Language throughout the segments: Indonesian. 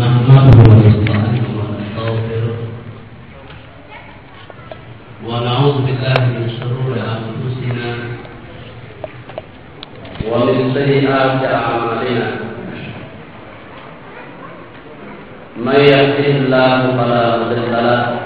نحمده ونستعينه ونستغفره ونعوذ بالله من شرور انفسنا ومن سيئات اعمالنا من يهده الله فلا مضل له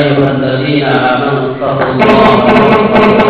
أيها الذين آمنوا اتقوا الله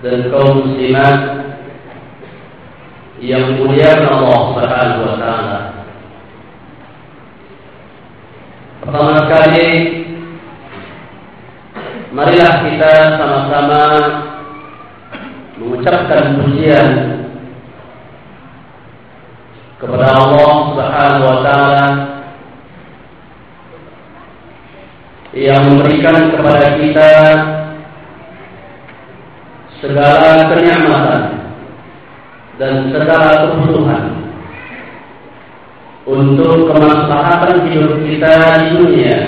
dan kaum muslimat yang mulia Allah Subhanahu wa taala. Pertama sekali Marilah kita sama-sama Mengucapkan pujian Kepada Allah subhanahu wa ta'ala Yang memberikan kepada kita Segala kenyamanan Dan segala kebutuhan untuk kemaslahatan hidup kita di dunia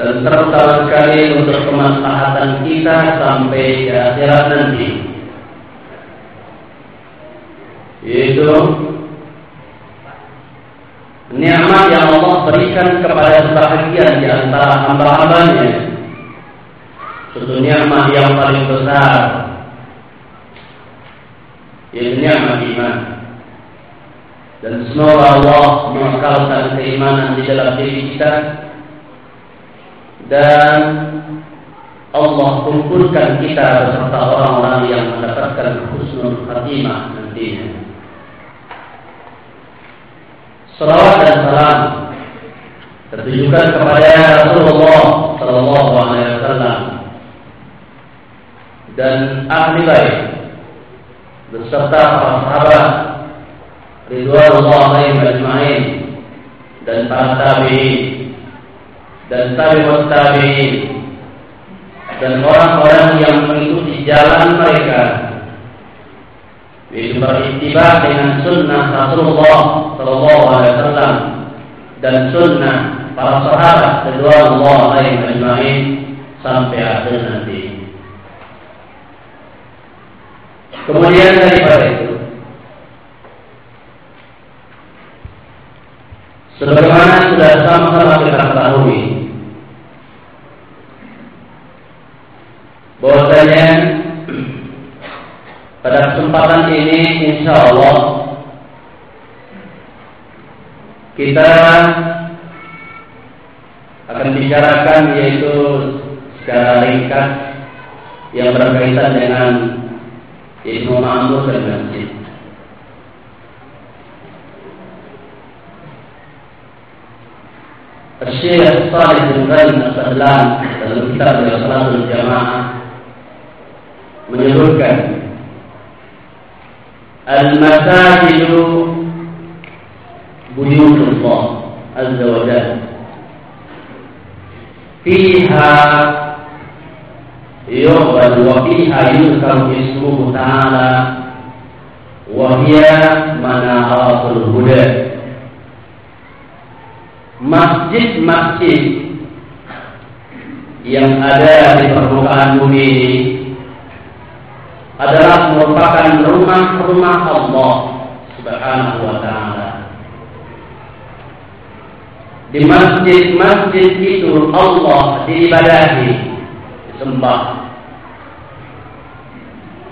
dan terutama sekali untuk kemaslahatan kita sampai di akhirat nanti. Yaitu nikmat yang Allah berikan kepada sebahagian di antara hamba-hambanya suatu nikmat yang paling besar. Yaitu nikmat iman. Dan semoga Allah mengekalkan keimanan di dalam diri kita. Dan Allah kumpulkan kita beserta orang-orang yang mendapatkan husnul khatimah nantinya. Salawat dan salam tertujukan kepada Rasulullah Sallallahu Alaihi Wasallam dan ahli baik beserta para sahabat ridwanullah alaihim dan para tabi'in dan tabi'ut tabi'in dan orang-orang yang mengikuti jalan mereka yaitu beristibah dengan sunnah Rasulullah sallallahu alaihi wasallam dan sunnah para sahabat alaihim ajma'in sampai akhir nanti. Kemudian daripada itu. Sebagaimana sudah sama-sama kita ketahui bahwasanya pada kesempatan ini insya Allah kita akan bicarakan yaitu secara ringkas yang berkaitan dengan ilmu ma'mur dan masjid. Syekh Salih bin Ghanim As-Sahlan dalam kitab Salatul Jamaah menyebutkan Al-Masajidu Buyutullah Azza wa Jalla Fiha يعبد وفيها يذكر اسمه تعالى وهي منارات الهدى masjid-masjid yang ada di permukaan bumi ini adalah merupakan rumah-rumah Allah Subhanahu wa taala. Di masjid-masjid itu Allah diibadahi, disembah.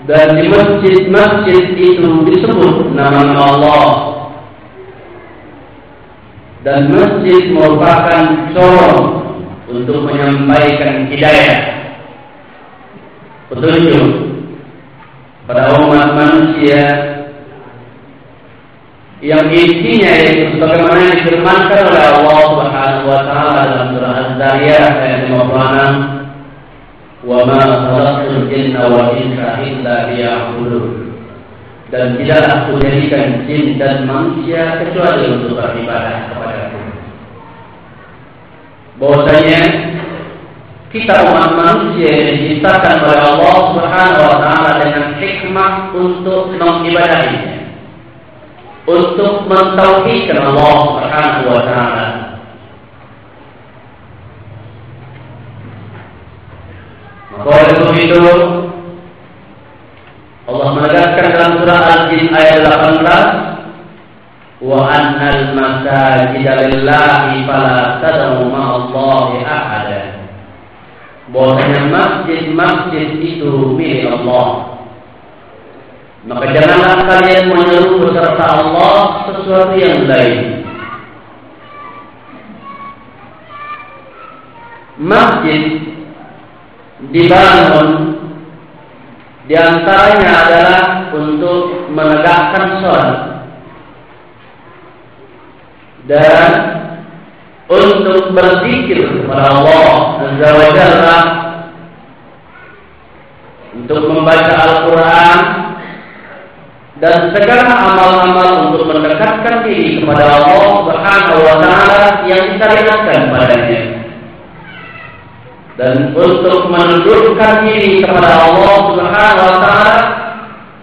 Dan di masjid-masjid itu disebut nama Allah. Dan masjid merupakan corong untuk menyampaikan hidayah petunjuk pada umat manusia yang intinya yaitu sebagaimana difirmankan oleh Allah Subhanahu wa taala dalam surah Az-Zariyat ayat 56 khalaqtul jinna wal insa illa liya'budun dan tidaklah menjadikan jin dan manusia kecuali untuk beribadah kepada aku. Bahwasanya kita umat manusia yang diciptakan oleh Allah Subhanahu wa taala dengan hikmah untuk mengibadahinya. Untuk mentauhidkan Allah Subhanahu wa taala. Maka oleh itu Allah menegaskan dalam surah Al-Jin ayat 18 wa annal masajida lillahi fala tad'u ma'allahi ahada. Bahwasanya masjid-masjid itu milik Allah. Maka janganlah kalian menyeru beserta Allah sesuatu yang lain. Masjid dibangun. Di antaranya adalah untuk menegakkan sholat. Dan untuk berzikir kepada Allah Azza wa untuk membaca Al-Quran. Dan segala amal-amal untuk mendekatkan diri kepada Allah Subhanahu wa taala yang disyariatkan padanya dan untuk menundukkan diri kepada Allah Subhanahu wa taala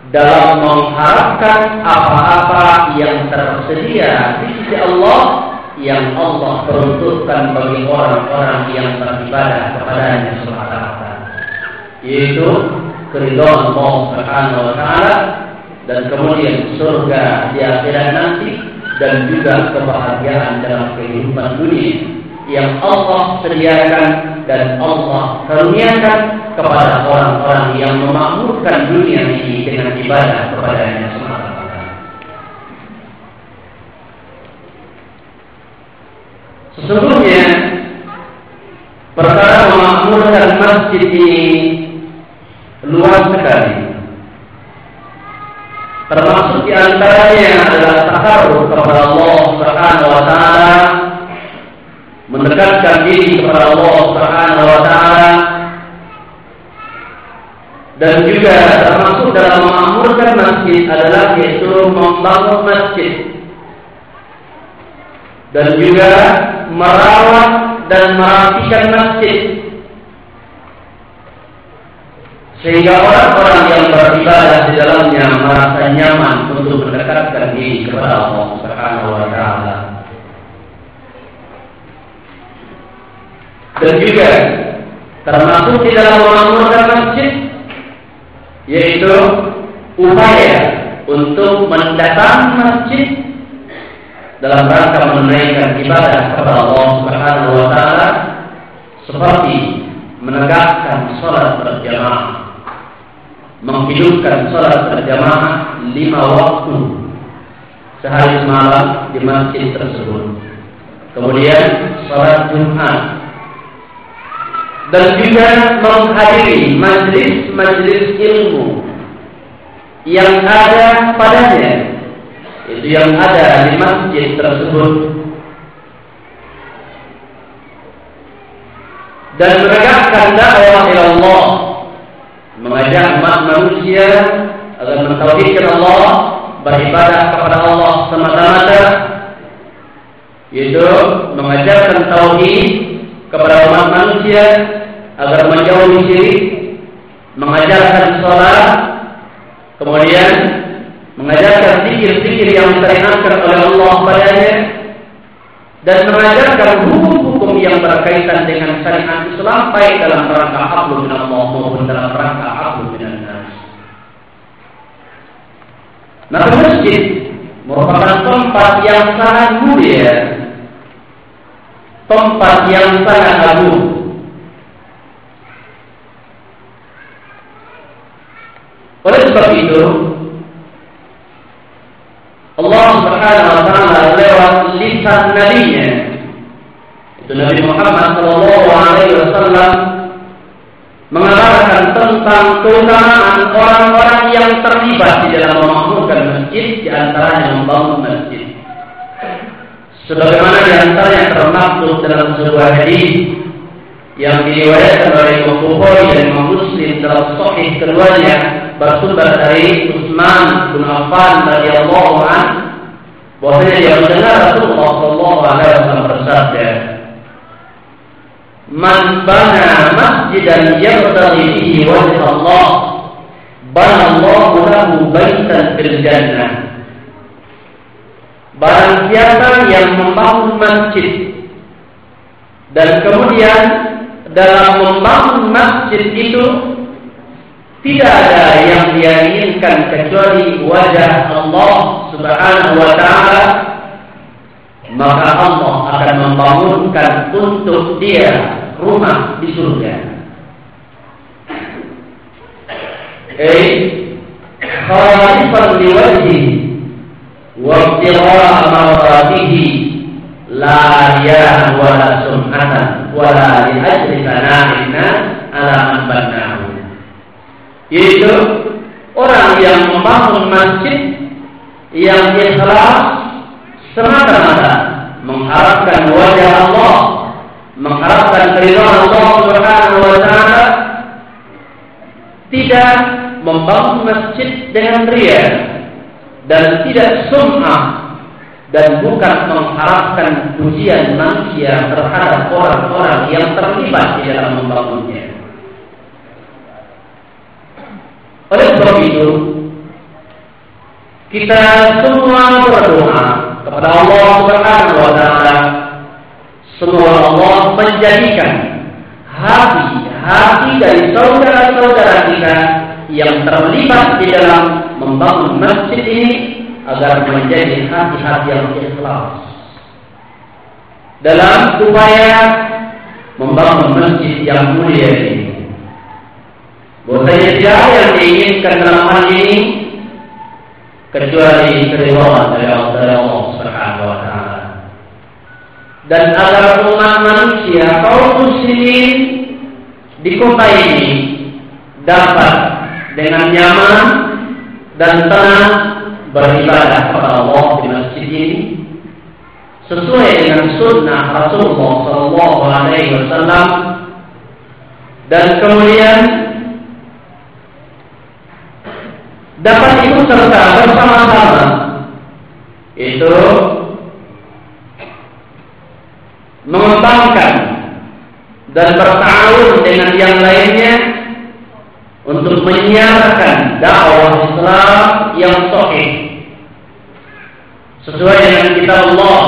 dalam mengharapkan apa-apa yang tersedia di sisi Allah yang Allah peruntukkan bagi orang-orang yang beribadah kepadanya semata-mata yaitu keridhaan Allah Subhanahu wa taala dan kemudian surga di akhirat nanti dan juga kebahagiaan dalam kehidupan dunia yang Allah sediakan dan Allah karuniakan kepada orang-orang yang memakmurkan dunia ini dengan ibadah kepadanya semata-mata. Sesungguhnya perkara memakmurkan masjid ini luas sekali. Termasuk di antaranya adalah takaruf kepada Allah Subhanahu wa taala mendekatkan diri kepada Allah Subhanahu wa taala dan juga termasuk dalam memakmurkan masjid adalah yaitu membangun masjid dan juga merawat dan merapikan masjid sehingga orang-orang yang beribadah di dalamnya merasa nyaman untuk mendekatkan diri kepada Allah Subhanahu wa taala. Dan juga termasuk di dalam memakmurkan masjid yaitu upaya untuk mendatangi masjid dalam rangka menunaikan ibadah kepada Allah Subhanahu wa taala seperti menegakkan sholat berjamaah menghidupkan sholat berjamaah lima waktu sehari semalam di masjid tersebut. Kemudian sholat Jumat dan juga menghadiri majlis-majlis ilmu yang ada padanya itu yang ada di masjid tersebut. Dan menegakkan dakwah ila Allah mengajak manusia agar mentauhidkan Allah beribadah kepada Allah semata-mata yaitu mengajarkan tauhid kepada umat manusia agar menjauhi syirik mengajarkan sholat kemudian mengajarkan zikir-zikir yang disyariatkan oleh Allah padanya dan mengajarkan hukum-hukum yang berkaitan dengan syariat Islam baik dalam rangka hablum min Allah maupun dalam rangka hablum min nas. Nah, masjid merupakan tempat yang sangat mulia, tempat yang sangat agung. Oleh sebab itu, Allah Subhanahu wa taala lewat lisan nabinya itu Nabi Muhammad sallallahu alaihi wasallam mengabarkan tentang keutamaan orang-orang yang terlibat di dalam memakmurkan masjid di antaranya membangun masjid. Sebagaimana di antaranya termaktub dalam sebuah hadis yang diriwayatkan oleh Imam Bukhari dan Imam Muslim dalam sahih keduanya bersumber dari Utsman bin Affan radhiyallahu an bahwasanya dia mendengar Rasulullah sallallahu alaihi wasallam bersabda Man bana masjidan yabtaghi fihi wajh Allah bana Allah lahu baitan fil jannah Barang siapa yang membangun masjid dan kemudian dalam membangun masjid itu tidak ada yang dia inginkan kecuali wajah Allah Subhanahu wa taala maka Allah akan membangunkan untuk dia rumah di surga. Eh, khalifan liwajhi la ya wala sum'atan wala li ajli sana'ina ala man banahu. Yaitu orang yang membangun masjid yang ikhlas semata-mata mengharapkan wajah Allah mengharapkan keridhaan Allah Subhanahu wa taala tidak membangun masjid dengan ria dan tidak sum'ah dan bukan mengharapkan pujian manusia terhadap orang-orang yang terlibat di dalam membangunnya. Oleh sebab itu, kita semua berdoa kepada Allah Subhanahu wa taala semoga Allah menjadikan hati-hati dari saudara-saudara kita yang terlibat di dalam membangun masjid ini agar menjadi hati-hati yang ikhlas dalam upaya membangun masjid yang mulia ini. Bahwasanya siapa yang diinginkan dalam hal ini kecuali keridhaan dari Allah Subhanahu wa. Dan agar umat manusia kaum muslimin di kota ini dapat dengan nyaman dan tenang beribadah kepada Allah di masjid ini sesuai dengan sunnah Rasulullah Shallallahu dan kemudian dapat ikut serta bersama-sama itu mengembangkan dan bertahun dengan yang lainnya untuk menyiarkan dakwah Islam yang sahih sesuai dengan kitab Allah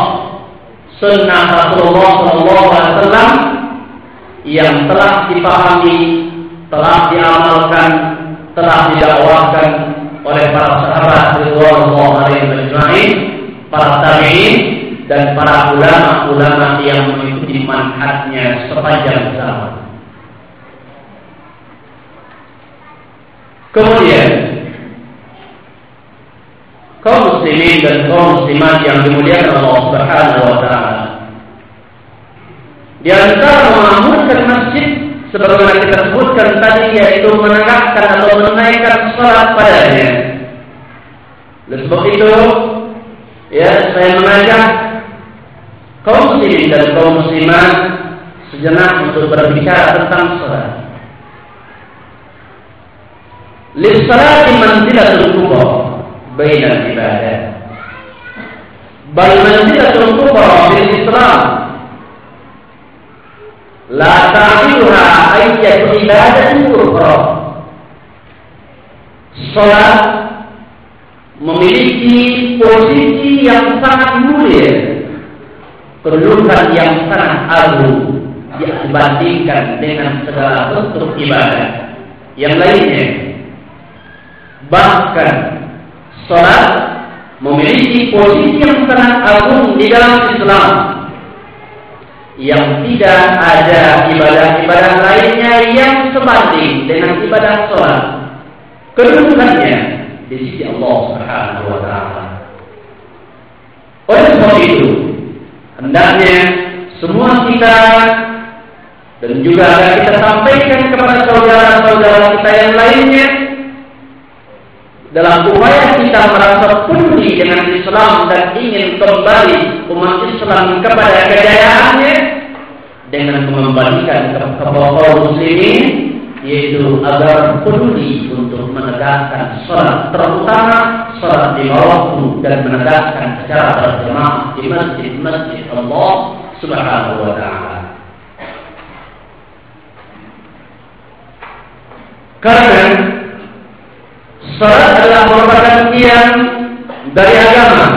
sunnah Rasulullah SAW yang telah dipahami, telah diamalkan, telah didakwakan oleh para sahabat Ridwanullah alaihi majma'in, para tabi'in dan para ulama-ulama yang mengikuti manhajnya sepanjang zaman. Kemudian kaum muslimin dan kaum muslimat yang dimuliakan Allah Subhanahu wa taala. Di antara memakmurkan masjid sebagaimana kita sebutkan tadi yaitu menegakkan atau menaikkan salat padanya. Oleh sebab itu, ya saya mengajak kaum muslimin dan kaum muslimat sejenak untuk berbicara tentang salat. Lissalati manzilatul kubra bainal ibadah. Bal manzilatul kubra bil Islam la ta'tiluha ayyat ibadatin kubra. Salat memiliki posisi yang sangat mulia, kedudukan yang sangat agung dibandingkan dengan segala bentuk ibadah yang lainnya. Bahkan sholat memiliki posisi yang sangat agung di dalam Islam yang tidak ada ibadah-ibadah lainnya yang sebanding dengan ibadah sholat kedudukannya di sisi Allah Subhanahu wa taala. Oleh sebab itu, hendaknya semua kita dan juga akan kita sampaikan kepada saudara-saudara kita yang lainnya dalam upaya kita merasa peduli dengan Islam dan ingin kembali umat Islam kepada kejayaannya dengan mengembalikan kaum muslimin yaitu agar peduli untuk menegakkan sholat terutama sholat di waktu dan menegakkan secara berjamaah di masjid-masjid Allah Subhanahu wa taala. Karena Salat adalah merupakan tiang dari agama,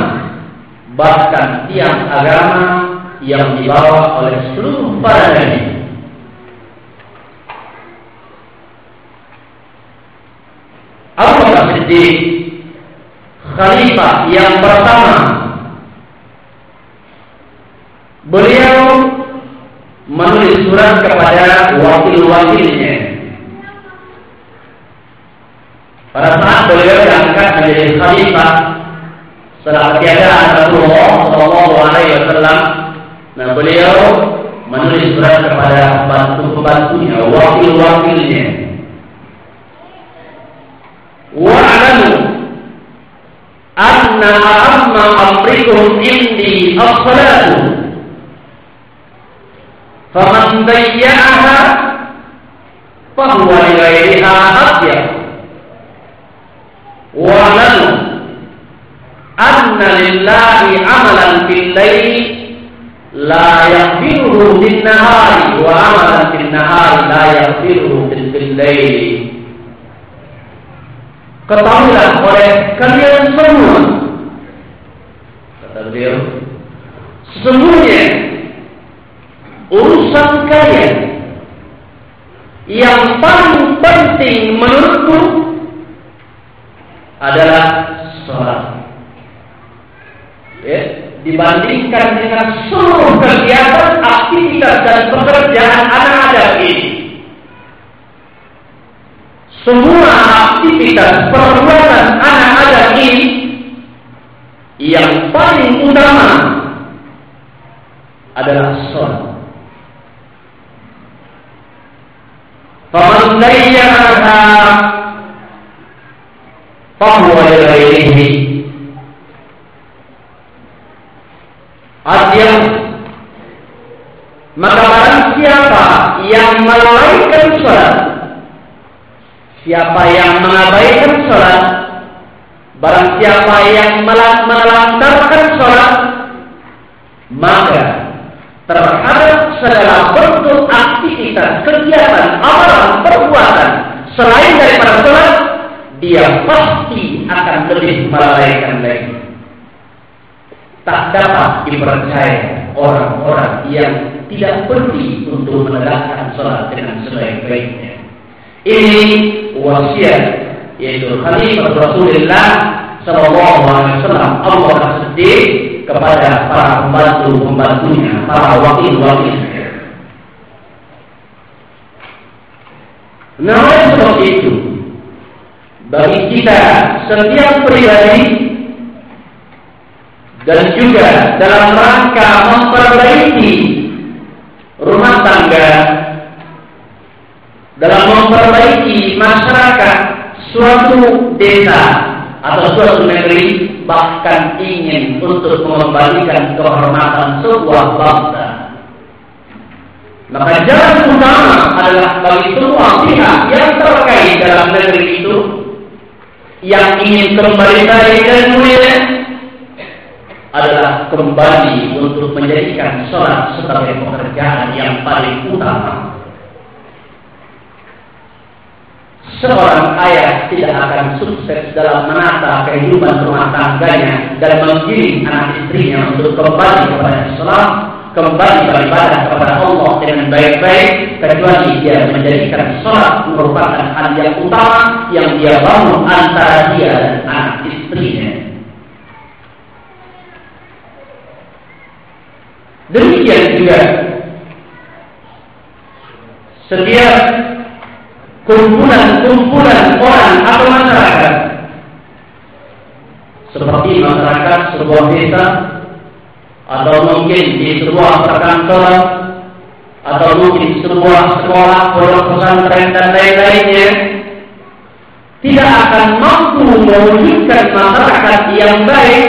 bahkan tiang agama yang dibawa oleh seluruh para nabi. Abu Bakar Khalifah yang pertama Beliau menulis surat kepada wakil-wakilnya Pada saat beliau diangkat menjadi khalifah setelah ketiadaan Rasulullah Shallallahu Alaihi Wasallam, nah beliau menulis surat kepada pembantu-pembantunya, wakil-wakilnya. Wa'lamu anna amma amrikum indi as-salatu faman dayya'aha fahuwa li ghairiha bil laili ketahuilah oleh kalian semua kata beliau sesungguhnya urusan kalian yang paling penting menurutku adalah sholat. Ya, dibandingkan dengan seluruh kegiatan, aktivitas dan pekerjaan anak Adam ini. Semua aktivitas perbuatan anak Adam ini yang paling utama adalah sholat. Faman fahuwa li Artinya maka barang siapa yang melalaikan sholat Siapa yang mengabaikan sholat Barang siapa yang melantarkan sholat Maka terhadap segala bentuk aktivitas, kegiatan, amalan, perbuatan Selain daripada sholat dia pasti akan lebih melalaikan lagi. Tak dapat dipercaya orang-orang yang tidak peduli untuk menegakkan sholat dengan sebaik-baiknya. Ini wasiat yaitu Khalifah Rasulullah Sallallahu Alaihi Wasallam Allah Siddiq kepada para pembantu-pembantunya, para wakil-wakilnya. Nah, sebab itu bagi kita setiap pribadi dan juga dalam rangka memperbaiki rumah tangga dalam memperbaiki masyarakat suatu desa atau suatu negeri bahkan ingin untuk mengembalikan kehormatan sebuah bangsa. Maka jalan utama adalah bagi semua pihak yang terkait dalam negeri itu yang ingin kembali baik dan mulia adalah kembali untuk menjadikan sholat sebagai pekerjaan yang paling utama. Seorang ayah tidak akan sukses dalam menata kehidupan rumah tangganya dan mengiring anak istrinya untuk kembali kepada Islam, kembali beribadah kepada Allah dengan baik-baik, kecuali dia menjadikan sholat merupakan hal yang utama yang dia bangun antara dia dan anak istrinya. Demikian juga setiap kumpulan-kumpulan orang atau masyarakat seperti masyarakat sebuah desa atau mungkin di sebuah perkantoran atau mungkin sebuah sekolah, pondok pesantren dan lain-lainnya tidak akan mampu mewujudkan masyarakat yang baik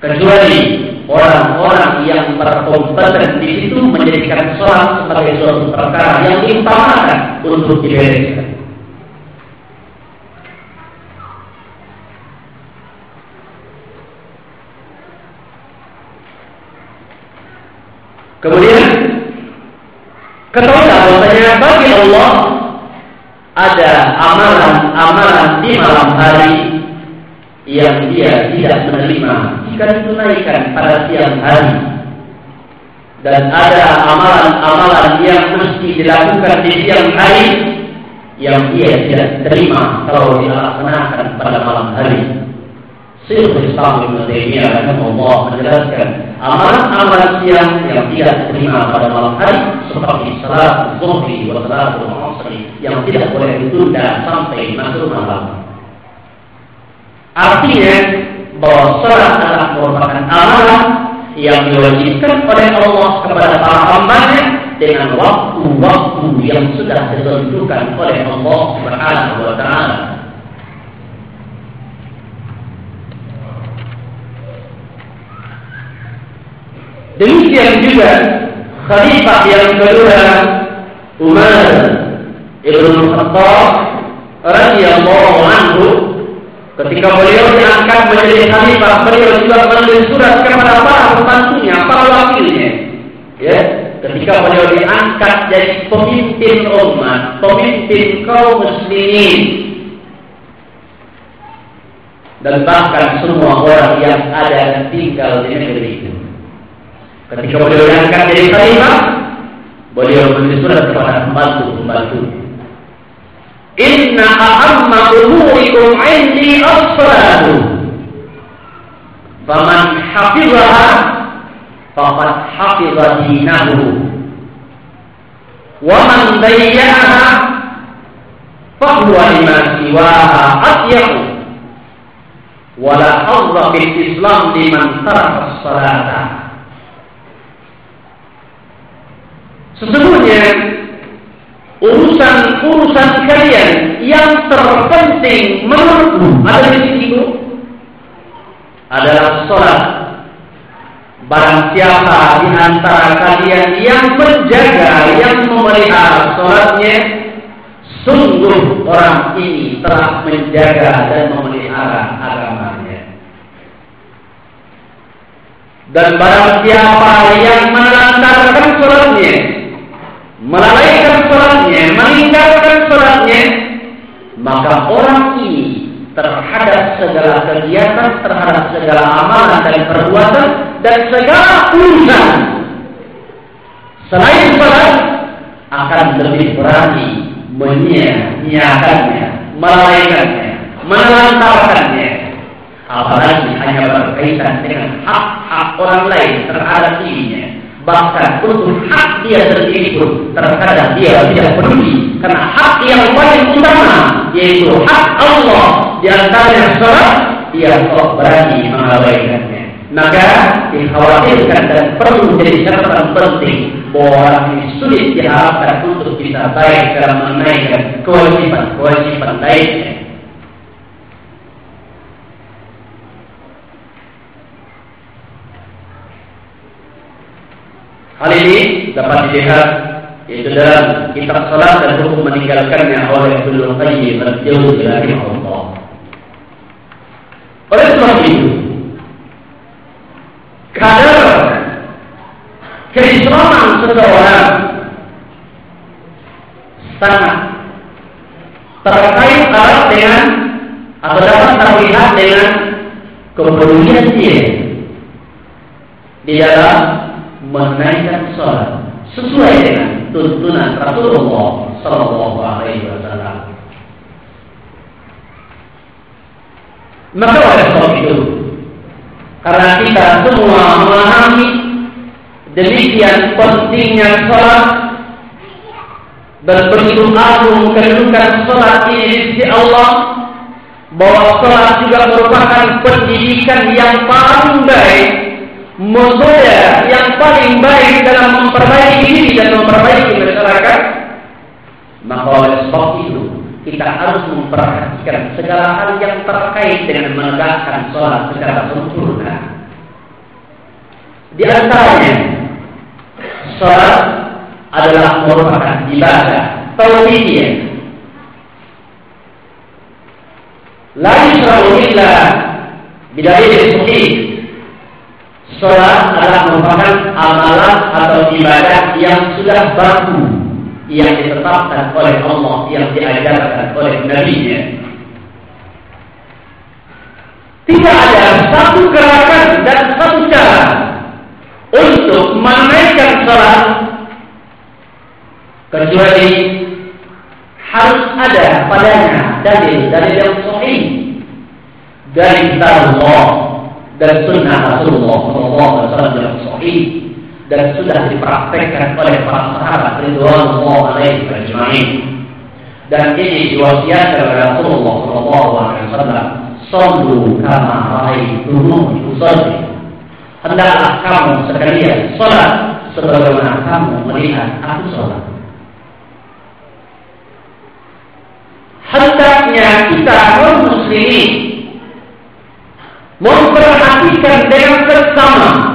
kecuali orang-orang yang berkompeten di situ menjadikan sholat sebagai suatu perkara yang diutamakan untuk dibereskan. Kemudian ketahuilah bahwasanya bagi Allah ada amalan-amalan di malam hari yang dia tidak menerima jika ditunaikan pada siang hari dan ada amalan-amalan yang mesti dilakukan di siang hari yang dia tidak terima kalau dilaksanakan pada malam hari. Syekh Islam Ibn menjelaskan amalan-amalan siang yang tidak terima pada malam hari seperti salat zuhri wa salat asri yang tidak boleh ditunda sampai masuk malam. Artinya bahwa sholat adalah merupakan amalan yang diwajibkan oleh Allah kepada para hambanya dengan waktu-waktu yang sudah ditentukan oleh Allah Subhanahu wa taala. Demikian juga khalifah yang kedua Umar Ibn Khattab radhiyallahu anhu Ketika beliau diangkat menjadi khalifah, beliau juga menulis surat kepada para pembantunya, para wakilnya. Ya, ketika beliau diangkat jadi pemimpin umat, pemimpin kaum muslimin, dan bahkan semua orang yang ada dan tinggal di negeri itu. Ketika beliau diangkat jadi khalifah, beliau menulis surat kepada pembantu-pembantu Inna ahamma umurikum indi as-salatu. Faman hafizaha faqad hafiza dinahu. Wa man dayyaha fahuwa lima siwaha atyahu. Wala hadza bil Islam liman taraka as-salata. Sesungguhnya urusan-urusan kalian yang terpenting menurutku ada di sisiku adalah sholat. Barang siapa di antara kalian yang menjaga, yang memelihara sholatnya, sungguh orang ini telah menjaga dan memelihara agamanya. Dan barang siapa yang melantarkan sholatnya, melalaikan sholatnya, meninggalkan sholatnya, maka orang ini terhadap segala kegiatan, terhadap segala amalan dan perbuatan dan segala urusan selain sholat akan lebih berani menyia-nyiakannya, melalaikannya, menelantarkannya. Apalagi hanya berkaitan dengan hak-hak orang lain terhadap dirinya bahkan untuk hak dia sendiri pun terkadang dia tidak peduli Karena hak yang paling utama yaitu hak Allah di antara sholat dia kok berani mengabaikannya. Maka dikhawatirkan dan perlu menjadi catatan penting bahwa ini sulit diharapkan untuk kita baik dalam menunaikan kewajiban-kewajiban lainnya. Hal ini dapat dilihat yaitu dalam kitab salat dan hukum meninggalkannya oleh Ibnu Qayyim al-Jauziyah Allah. Oleh sebab itu, kadar keislaman seseorang sangat terkait erat dengan atau dapat terlihat dengan kepedulian dia di dalam menaikkan sholat sesuai dengan tuntunan Rasulullah Sallallahu Alaihi Wasallam. Maka oleh sebab itu, karena kita semua memahami demikian pentingnya sholat dan begitu agung kedudukan sholat ini di sisi Allah, bahwa sholat juga merupakan pendidikan yang paling baik metode yang paling baik dalam memperbaiki diri dan memperbaiki masyarakat, maka oleh sebab itu kita harus memperhatikan segala hal yang terkait dengan menegakkan sholat secara sempurna. Di antaranya, sholat adalah merupakan ibadah tauhidiyah. La yusra'u illa bidalil Sholat adalah merupakan amalan atau ibadah yang sudah baku yang ditetapkan oleh Allah yang diajarkan oleh Nabi-Nya. Tidak ada satu gerakan dan satu cara untuk menaikkan sholat kecuali harus ada padanya dalil dalil yang sahih dari kitab Allah dan sunnah Rasulullah SAW yang sahih dan sudah dipraktekkan oleh para sahabat ridwanullah alaihi ajma'in. Dan ini diwasiatkan oleh Rasulullah SAW. Sallu kama ra'aitumuni usalli. Hendaklah kamu sekalian salat sebagaimana kamu melihat aku salat. Hendaknya kita kaum muslimin memperhatikan dengan seksama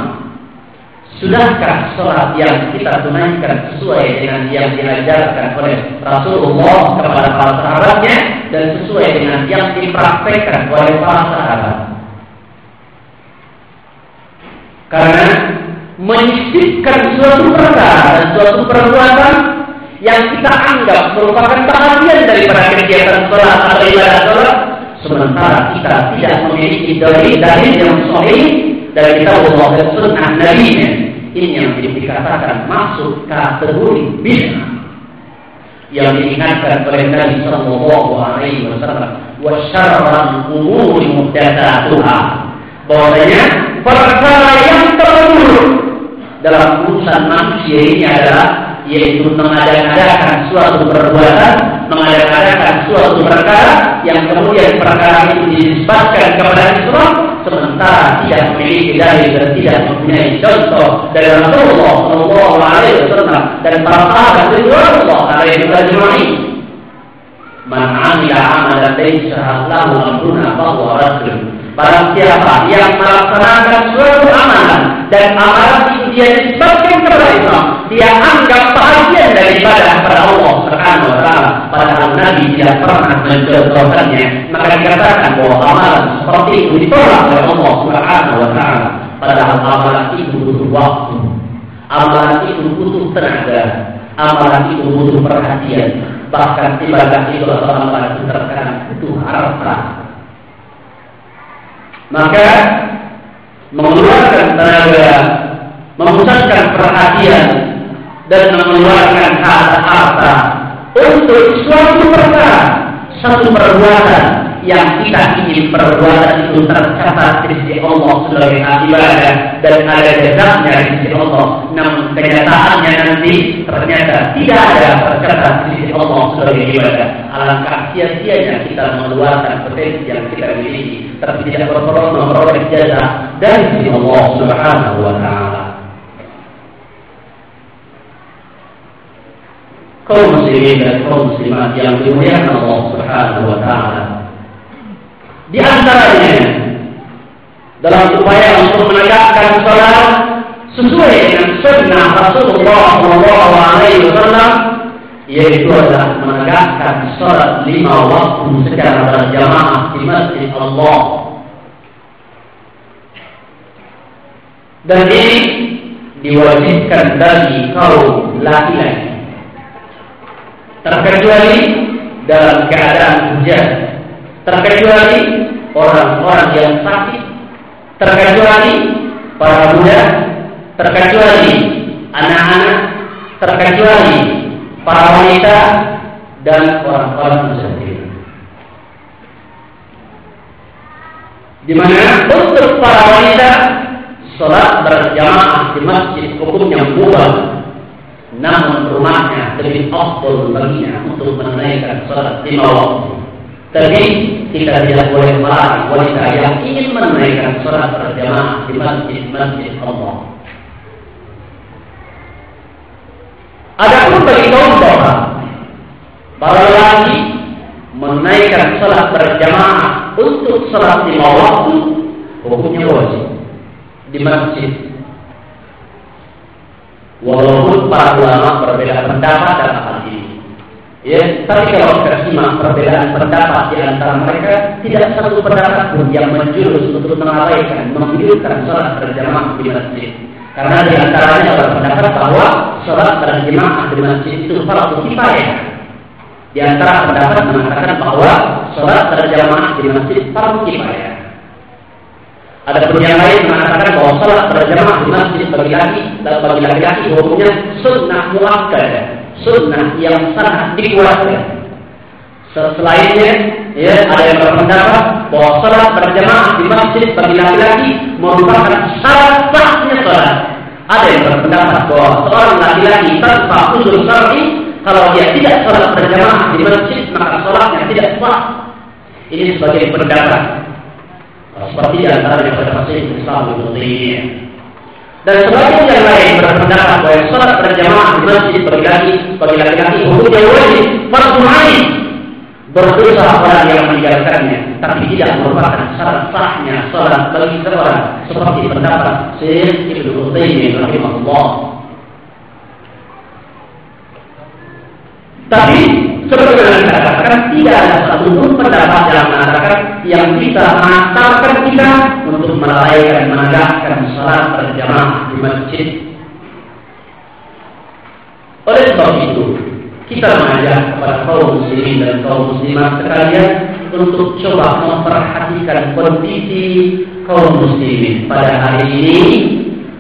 Sudahkah sholat yang kita tunaikan sesuai dengan yang diajarkan oleh Rasulullah kepada para sahabatnya dan sesuai dengan yang dipraktekkan oleh para sahabat? Karena menyisipkan suatu perkara dan suatu perbuatan yang kita anggap merupakan bagian daripada kegiatan sholat atau ibadah sholat sementara kita tidak memiliki dalil dalil yang sahih dari Allah dan sunnah Nabi ini yang dikatakan masuk kategori bid'ah. Yang diingatkan oleh Nabi Sallallahu Alaihi Wasallam wa syarran umuri muhdatsatuha bahwasanya perkara yang terburuk dalam urusan manusia ini adalah yaitu mengadakan suatu perbuatan, mengadakan suatu perkara yang kemudian perkara itu disebabkan kepada Islam sementara tidak memiliki dalil dan tidak mempunyai contoh dari Rasulullah Shallallahu Alaihi Wasallam dan para sahabat Rasulullah Alaihi Wasallam. Man amila amalan laysa lahu amruna fahuwa. Barang siapa yang melaksanakan suatu amalan dan amalan itu dia disebabkan kepada Islam, dia anggap bahagian daripada kepada Allah Subhanahu wa taala. Padahal Nabi tidak pernah mencontohkannya maka dikatakan bahwa amalan seperti itu ditolak oleh Allah Subhanahu wa taala. Padahal amalan itu butuh waktu. Amalan itu butuh tenaga. Amalan itu butuh perhatian. Bahkan ibadah itu atau amalan itu terkadang butuh harta. Maka mengeluarkan tenaga memusatkan perhatian dan mengeluarkan harta-harta untuk suatu perkara, satu perbuatan yang kita ingin perbuatan itu tercatat di sisi Allah sebagai ibadah dan ada jazanya di sisi Allah. Namun kenyataannya nanti ternyata tidak ada tercatat di sisi Allah sebagai ibadah. Alangkah sia-sianya kita mengeluarkan potensi yang kita miliki, tapi tidak berperoleh memperoleh jaza dari sisi Allah Subhanahu wa Ta'ala. Kaum muslimin dan kaum muslimat yang dimuliakan Allah Subhanahu wa taala. Di antaranya dalam upaya untuk menegakkan salat sesuai dengan sunnah Rasulullah Shallallahu Alaihi Wasallam yaitu adalah menegakkan salat lima waktu secara berjamaah di masjid Allah. Dan ini diwajibkan bagi kaum laki-laki terkecuali dalam keadaan hujan, terkecuali orang-orang yang sakit, terkecuali para muda, terkecuali anak-anak, terkecuali para wanita dan orang-orang musafir. Di mana untuk para wanita sholat berjamaah di masjid hukumnya mubah namun rumahnya lebih afdol baginya untuk menunaikan sholat lima waktu. Tapi kita tidak boleh melarang wanita yang ingin menunaikan sholat berjamaah di masjid-masjid Allah. Adapun bagi kaum bapa, para lelaki menunaikan sholat berjamaah untuk sholat lima waktu hukumnya wajib di masjid Walaupun para ulama berbeda pendapat dalam hal ini. Ya, tapi kalau simak perbedaan pendapat di antara mereka, tidak satu pendapat pun yang menjurus untuk mengabaikan, menghidupkan sholat berjamaah di masjid. Karena di antaranya berpendapat bahwa sholat berjamaah di masjid itu fardu kifayah. Di antara pendapat mengatakan bahwa sholat berjamaah di masjid fardu kifayah. Ada pun yang lain mengatakan bahwa sholat berjamaah di masjid bagi laki dan bagi laki-laki hukumnya sunnah muakkad, sunnah yang sangat dikuatkan. Selainnya, ya ada yang berpendapat bahwa sholat berjamaah di masjid bagi laki-laki merupakan syarat sahnya sholat. Ada yang berpendapat bahwa seorang laki-laki tanpa usul syar'i kalau dia tidak sholat berjamaah di masjid maka sholatnya tidak sah. Ini sebagai pendapat seperti di antaranya pada masih Islam Ibnu Taimiyah. Dan sebagian yang lain berpendapat bahwa sholat berjamaah di masjid laki bagi laki-laki hukumnya wajib fardu ain berdosa orang yang meninggalkannya tapi tidak merupakan syarat sahnya sholat bagi seorang seperti pendapat Syekh Ibnu Taimiyah rahimahullah. Tapi Saya katakan, tidak ada satu pun pendapat yang mengatakan yang bisa mengantarkan kita untuk melalaikan menegakkan salat berjamaah di masjid. Oleh sebab itu, kita mengajak kepada kaum muslimin dan kaum muslimah sekalian untuk coba memperhatikan kondisi kaum muslimin pada hari ini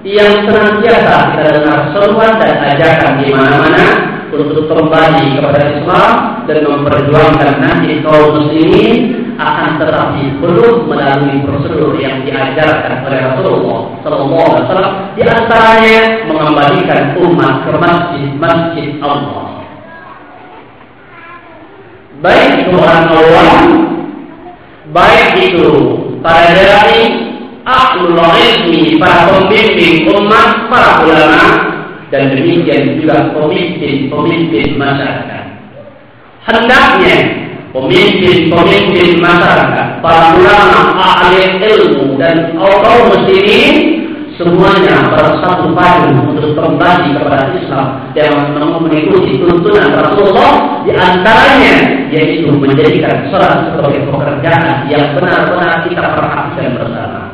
yang senantiasa kita dengar seruan dan ajakan di mana-mana untuk kembali kepada Islam dan memperjuangkan nanti kaum muslimin akan tetapi belum melalui prosedur yang diajarkan oleh Rasulullah Sallallahu Alaihi Wasallam di antaranya mengembalikan umat ke masjid-masjid Allah. Baik itu orang awam, baik itu para dai, ahlul ilmi, para pembimbing umat, para ulama, dan demikian juga pemimpin-pemimpin masyarakat. Hendaknya pemimpin-pemimpin masyarakat, para ulama, ahli ilmu dan kaum muslimin semuanya bersatu padu untuk kembali kepada Islam dan mengikuti tuntunan Rasulullah di antaranya yaitu menjadikan sholat sebagai pekerjaan yang benar-benar kita perhatikan bersama.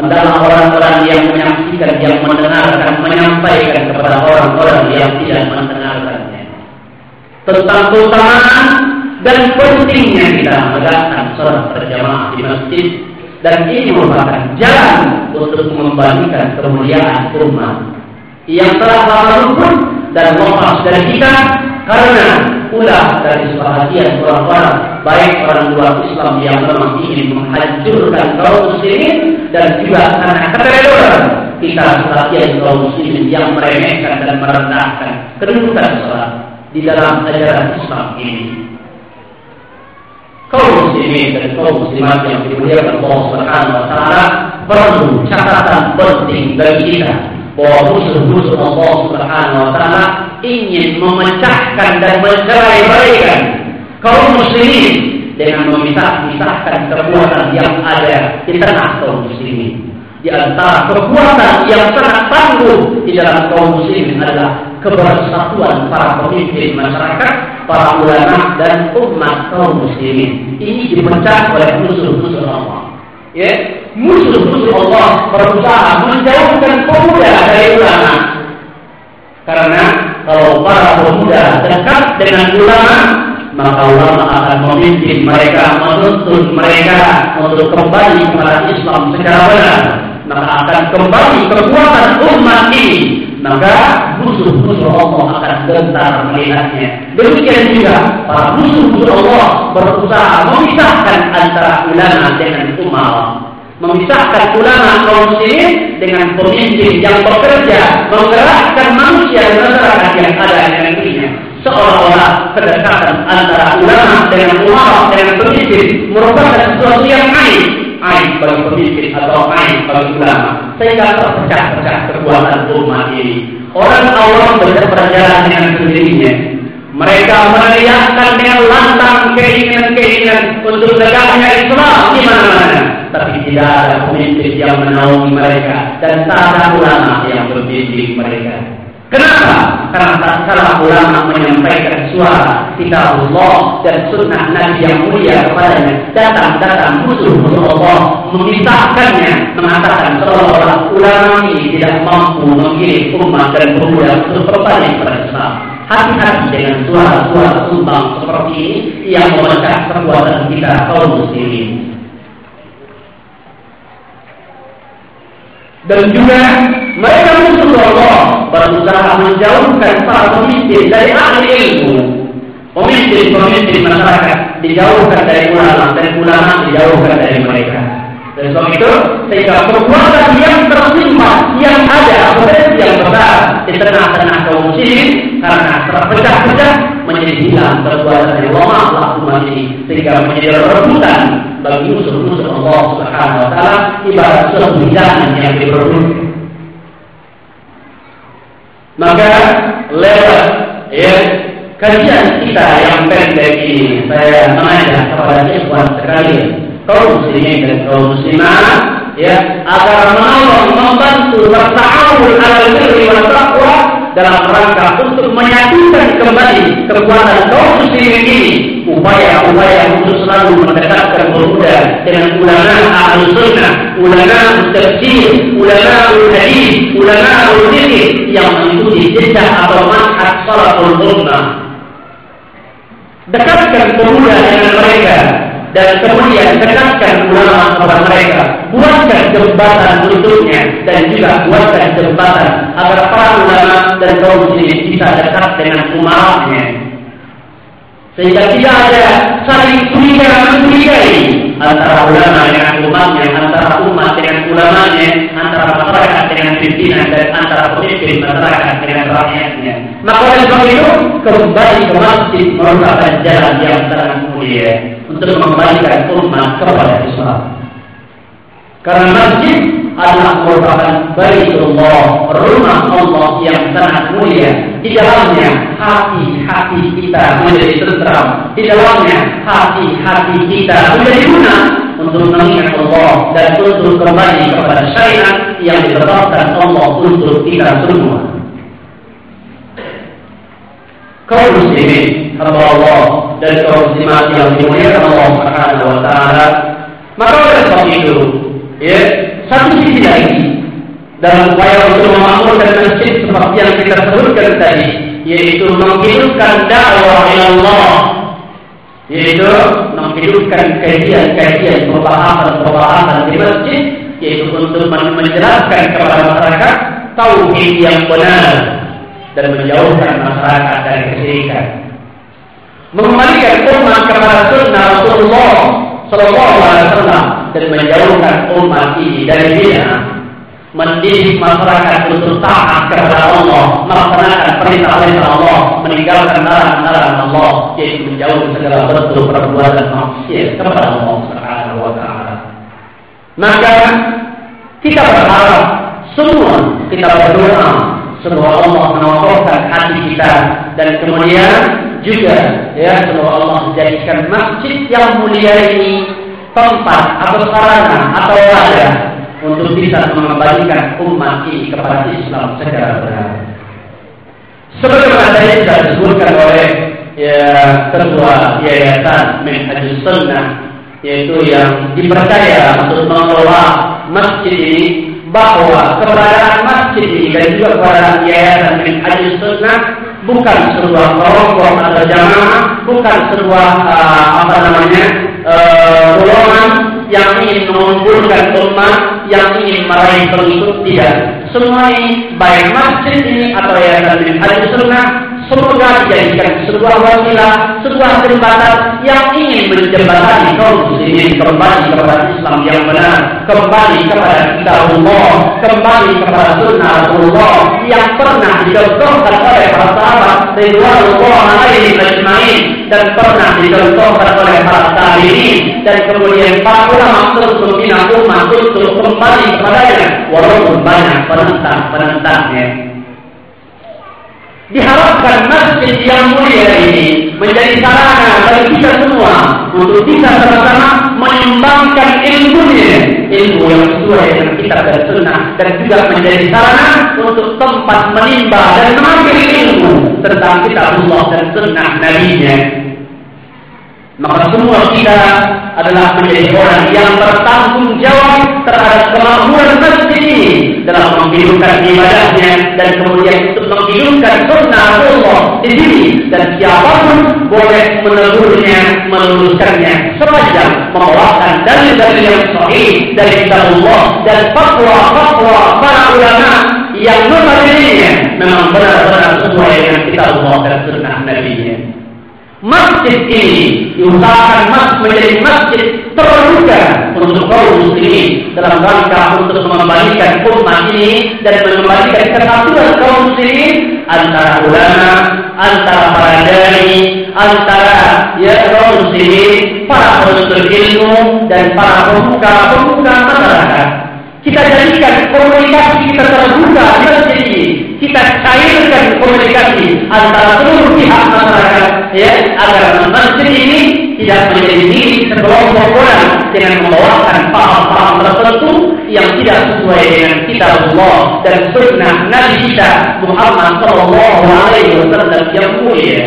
Adalah orang-orang yang menyaksikan, yang mendengarkan, menyampaikan kepada orang-orang yang tidak mendengarkannya. Tentang keutamaan dan pentingnya kita menegakkan sholat berjamaah di masjid. Dan ini merupakan jalan untuk mengembalikan kemuliaan umat yang telah lama luput dan lepas dari kita karena ulah dari sebahagian orang-orang baik orang luar Islam yang memang ingin menghancurkan kaum muslimin dan juga karena keteroran kita sebagian kaum muslimin yang meremehkan dan merendahkan kedudukan sholat di dalam ajaran Islam ini. Kaum muslimin dan kaum muslimat yang dimuliakan Allah taala perlu catatan penting bagi kita bahwa musuh-musuh Allah Subhanahu wa taala ingin memecahkan dan mencerai-beraikan kaum muslimin dengan memisah-misahkan kekuatan yang ada di tengah kaum muslimin. Di antara kekuatan yang sangat tangguh di dalam kaum muslimin adalah kebersatuan para pemimpin masyarakat, para ulama dan umat kaum muslimin. Ini dipecah oleh musuh-musuh Allah. Ya, musuh-musuh Allah berusaha menjauhkan pemuda dari ulama. Karena kalau para pemuda dekat dengan ulama, maka ulama akan memimpin mereka, menuntun mereka untuk kembali kepada Islam secara benar. Maka akan kembali kekuatan umat ini. Maka musuh-musuh Allah akan gentar melihatnya. Demikian juga para musuh-musuh Allah berusaha memisahkan antara ulama dengan umat memisahkan ulama kaum muslimin dengan pemimpin yang bekerja menggerakkan manusia dan masyarakat yang ada di negerinya seolah-olah kedekatan antara ulama dengan ulama dengan pemimpin merupakan sesuatu yang aib aib bagi pemimpin atau aib bagi ulama. Sehingga terpecah-pecah kekuatan umat ini. Orang awam berjalan dengan sendirinya mereka meneriakkan dengan lantang keinginan-keinginan untuk tegaknya Islam di mana-mana tapi tidak ada pemimpin yang menaungi mereka dan tak ada ulama yang berbimbing mereka. Kenapa? Karena tak salah ulama menyampaikan suara kita Allah dan sunnah Nabi yang mulia kepadanya datang-datang musuh-musuh Allah memisahkannya mengatakan seolah-olah ulama ini tidak mampu mengirim umat dan pemuda untuk berbalik pada Islam. Hati-hati dengan suara-suara sumbang seperti ini yang memecah kekuatan kita kaum muslimin. Dan juga mereka musuh Allah berusaha menjauhkan para pemimpin dari ahli ilmu. Pemimpin-pemimpin masyarakat dijauhkan dari ulama dan ulama dijauhkan dari mereka. Dan sebab itu, sehingga perbuatan yang tersimpan, yang ada, yang besar di tengah-tengah kaum muslimin, karena terpecah-pecah menjadi hilang perbuatan yang lemah umat ini, sehingga menjadi rebutan bagi musuh-musuh Allah Subhanahu Wa Taala ibarat hidangan yang diperlukan. Maka lewat ya kajian kita yang pendek ini, saya mengajak kepada ikhwan sekalian kaum muslimin dan kaum muslimat ya agar menolong membantu bertawun ala birri wa taqwa dalam rangka untuk menyatukan kembali kekuatan kaum muslimin ini upaya-upaya untuk selalu mendekatkan pemuda dengan ulama ahli sunnah, ulama tafsir, ulama hadis, ulama fikih yang mengikuti jejak atau manhaj salaful ummah. Dekatkan pemuda dengan mereka dan kemudian dekatkan ulama kepada mereka buatkan jembatan untuknya dan juga buatkan jembatan agar para ulama dan kaum muslimin bisa dekat dengan umatnya. Sehingga tidak ada saling curiga mencurigai antara ulama dengan umatnya antara umat dengan ulamanya antara masyarakat dengan pimpinan dan antara pemimpin masyarakat dengan rakyatnya. Maka oleh sebab itu kembali ke masjid merupakan jalan yang sangat mulia untuk mengembalikan umat kepada Islam. Karena masjid adalah merupakan baitullah, rumah Allah yang sangat mulia. Di dalamnya hati-hati kita menjadi tentram. Di dalamnya hati-hati kita menjadi guna untuk mengingat Allah dan untuk kembali kepada syariat yang ditetapkan Allah untuk kita semua. Kaum muslimin, hamba Allah dan kaum muslimat yang dimuliakan Allah Subhanahu wa taala. Maka oleh sebab itu, ya, satu sisi lagi dalam upaya untuk memakmurkan masjid seperti yang kita sebutkan tadi, yaitu menghidupkan dakwah Allah, yaitu menghidupkan kajian-kajian pembahasan-pembahasan di masjid, yaitu untuk menjelaskan kepada masyarakat tauhid yang benar dan menjauhkan masyarakat dari kesyirikan. Mengembalikan umat kepada sunnah Rasulullah Sallallahu Alaihi Wasallam dan menjauhkan umat ini dari bid'ah mendidik masyarakat untuk taat kepada Allah, melaksanakan perintah-perintah Allah, meninggalkan larangan-larangan Allah, yaitu menjauhi segala bentuk perbuatan maksiat kepada Allah Subhanahu wa taala. Maka kita berharap semua kita berdoa semoga Allah mengokohkan hati kita dan kemudian juga ya semoga Allah menjadikan masjid yang mulia ini tempat atau sarana atau wadah untuk bisa mengembalikan umat ini kepada Islam secara benar. Sebagaimana tadi sudah disebutkan oleh ya, ketua yayasan Minhajus Sunnah yaitu yang dipercaya untuk mengelola masjid ini bahwa keberadaan masjid ini dan juga keberadaan yayasan Minhajus Sunnah bukan sebuah kelompok atau jamaah, bukan sebuah uh, apa namanya uh, golongan yang ingin mengumpulkan umat yang ingin meraih pengikut tidak. Semua ini baik masjid ini atau yayasan bin Hadis Sunnah semoga dijadikan sebuah wasilah, sebuah jembatan yang ingin menjembatani kaum muslimin kembali kepada Islam yang benar, kembali kepada kitab Allah, kembali kepada sunnah Allah yang pernah dicontohkan oleh para sahabat Ridwanullah alaihi ajma'in dan pernah dicontohkan oleh para tabi'in dan kemudian para ulama terus membina umat untuk kembali kepadanya walaupun banyak penentang-penentangnya. Diharapkan masjid yang mulia ini menjadi sarana bagi kita semua untuk bisa sama-sama mengembangkan ilmunya, ilmu yang sesuai dengan kita dan sunnah dan juga menjadi sarana untuk tempat menimba dan mengambil ilmu tentang kitab Allah dan sunnah nabinya. Maka semua kita adalah menjadi orang yang bertanggung jawab terhadap kemampuan masjid ini dalam menghidupkan ibadahnya dan kemudian untuk menghidupkan sunnah Allah di sini dan siapa pun boleh menegurnya, meluruskannya sepanjang membawakan dalil-dalil yang sahih dari kitab Allah dan fatwa-fatwa para ulama yang notabene memang benar-benar sesuai dengan kitab Allah dan sunnah Nabi-Nya. Masjid ini diusahakan mas menjadi masjid terbuka untuk kaum muslimin dalam rangka untuk mengembalikan umat ini dan mengembalikan kesatuan kaum muslimin antara ulama, antara para dai, antara ya kaum muslimin, para penuntut ilmu dan para pemuka-pemuka masyarakat. Kita jadikan komunikasi kita terbuka masjid. Kita cairkan komunikasi antara seluruh pihak masyarakat ya agar masjid ini tidak menjadi diri sekelompok orang dengan membawakan paham-paham tertentu yang tidak sesuai dengan kitab Allah dan sunnah Nabi kita Muhammad Shallallahu Alaihi Wasallam yang mulia.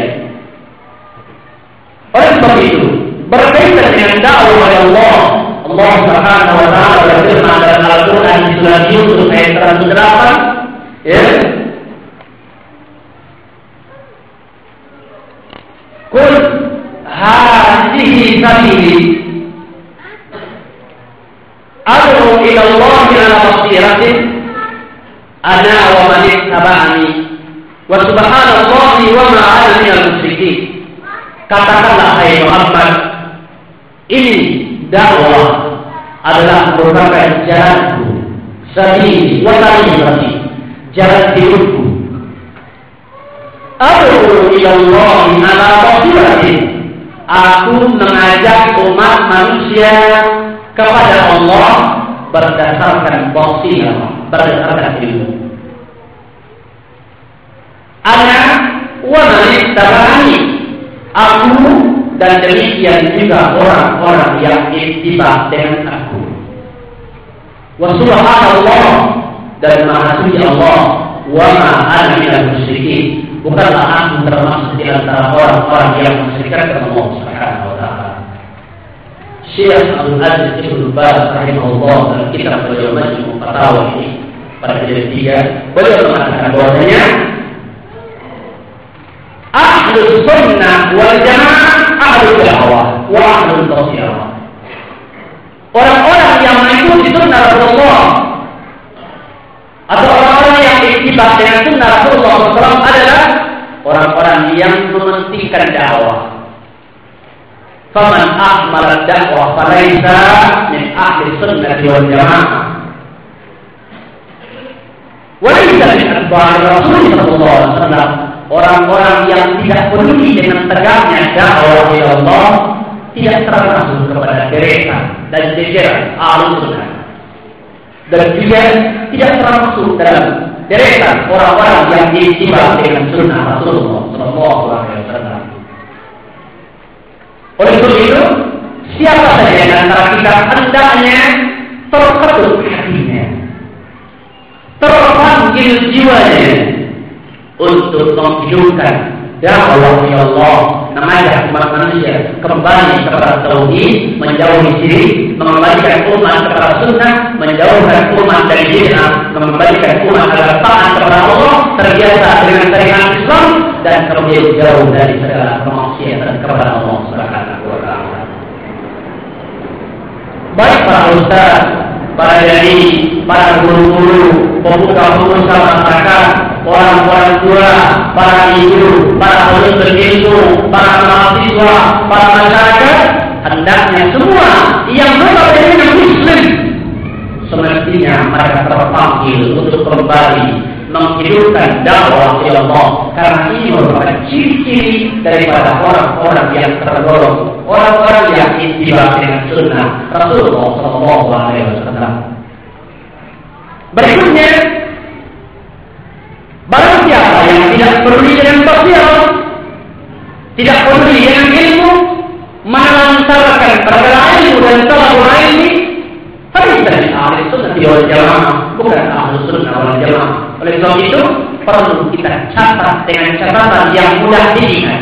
Oleh sebab itu berkaitan dengan dakwah oleh Allah Allah Subhanahu Wa Taala berfirman dalam Al-Quran surat Yusuf ayat 108 ya Kul hadihi sabili. Ad'u ila Allah ala basiratin ana wa man ittaba'ani. Wa subhanallahi wa ma ana minal musyrikin. Katakanlah hai Muhammad, ini dakwah adalah merupakan jalanku, sabili wa tariqati, jalan hidupku Adu ilallahi ala. Aku mengajak umat manusia kepada Allah berdasarkan basirah, berdasarkan ilmu. Ana wa man Aku dan demikian juga orang-orang yang ittiba dengan aku. Wa subhanallah dan maha suci Allah wa ma ana bukanlah aku termasuk di antara orang-orang yang mensyirikkan Allah Subhanahu wa taala. Syekh Abdul Aziz Ibnu Baz rahimahullah dalam kitab beliau Majmu' Fatawa ini pada jilid 3 beliau mengatakan bahwasanya ahlu sunnah wal jamaah ahlu dakwah wa ahlu tawsiyah. Orang-orang yang mengikuti sunnah Rasulullah atau orang-orang yang terjebak dengan sunnah Rasulullah SAW adalah orang-orang yang mementingkan dakwah. Faman ahmal dakwah falaisa min ahli sunnah wal jamaah. Walaisa min atba'i Rasulullah SAW. Orang-orang yang tidak peduli dengan tegaknya dakwah kepada Allah tidak termasuk kepada mereka dan jajaran ahli sunnah dan juga tidak termasuk dalam deretan orang-orang yang diitibak dengan sunnah Rasulullah Sallallahu Alaihi Wasallam. Oleh sebab itu, siapa saja yang antara kita hendaknya terketuk hatinya, terpanggil jiwanya untuk menghidupkan dakwah ya Allah mengajak umat manusia kembali kepada tauhid, menjauhi syirik, mengembalikan umat kepada sunnah, menjauhkan umat dari bid'ah, mengembalikan umat agar taat kepada Allah, terbiasa dengan syariat Islam dan kemudian jauh dari segala kemaksiatan kepada Allah Subhanahu wa taala. Baik para ustaz, para jadi, para guru-guru, pemuka-pemuka masyarakat, orang-orang tua, para ibu, para penuntut ilmu, para mahasiswa, para masyarakat, hendaknya semua yang berada muslim semestinya mereka terpanggil untuk kembali menghidupkan dakwah Allah karena ini merupakan ciri-ciri daripada orang-orang yang tergolong orang-orang yang intibak dengan sunnah Rasulullah Shallallahu Alaihi Wasallam. Berikutnya Barang siapa yang tidak peduli dengan sosial, tidak peduli dengan ilmu, melancarkan perkara ilmu dan salah ini, harus dari ahli sunnah wal jamaah, bukan ahli sunnah wal jamaah. Oleh sebab itu, perlu kita catat dengan catatan yang mudah diingat.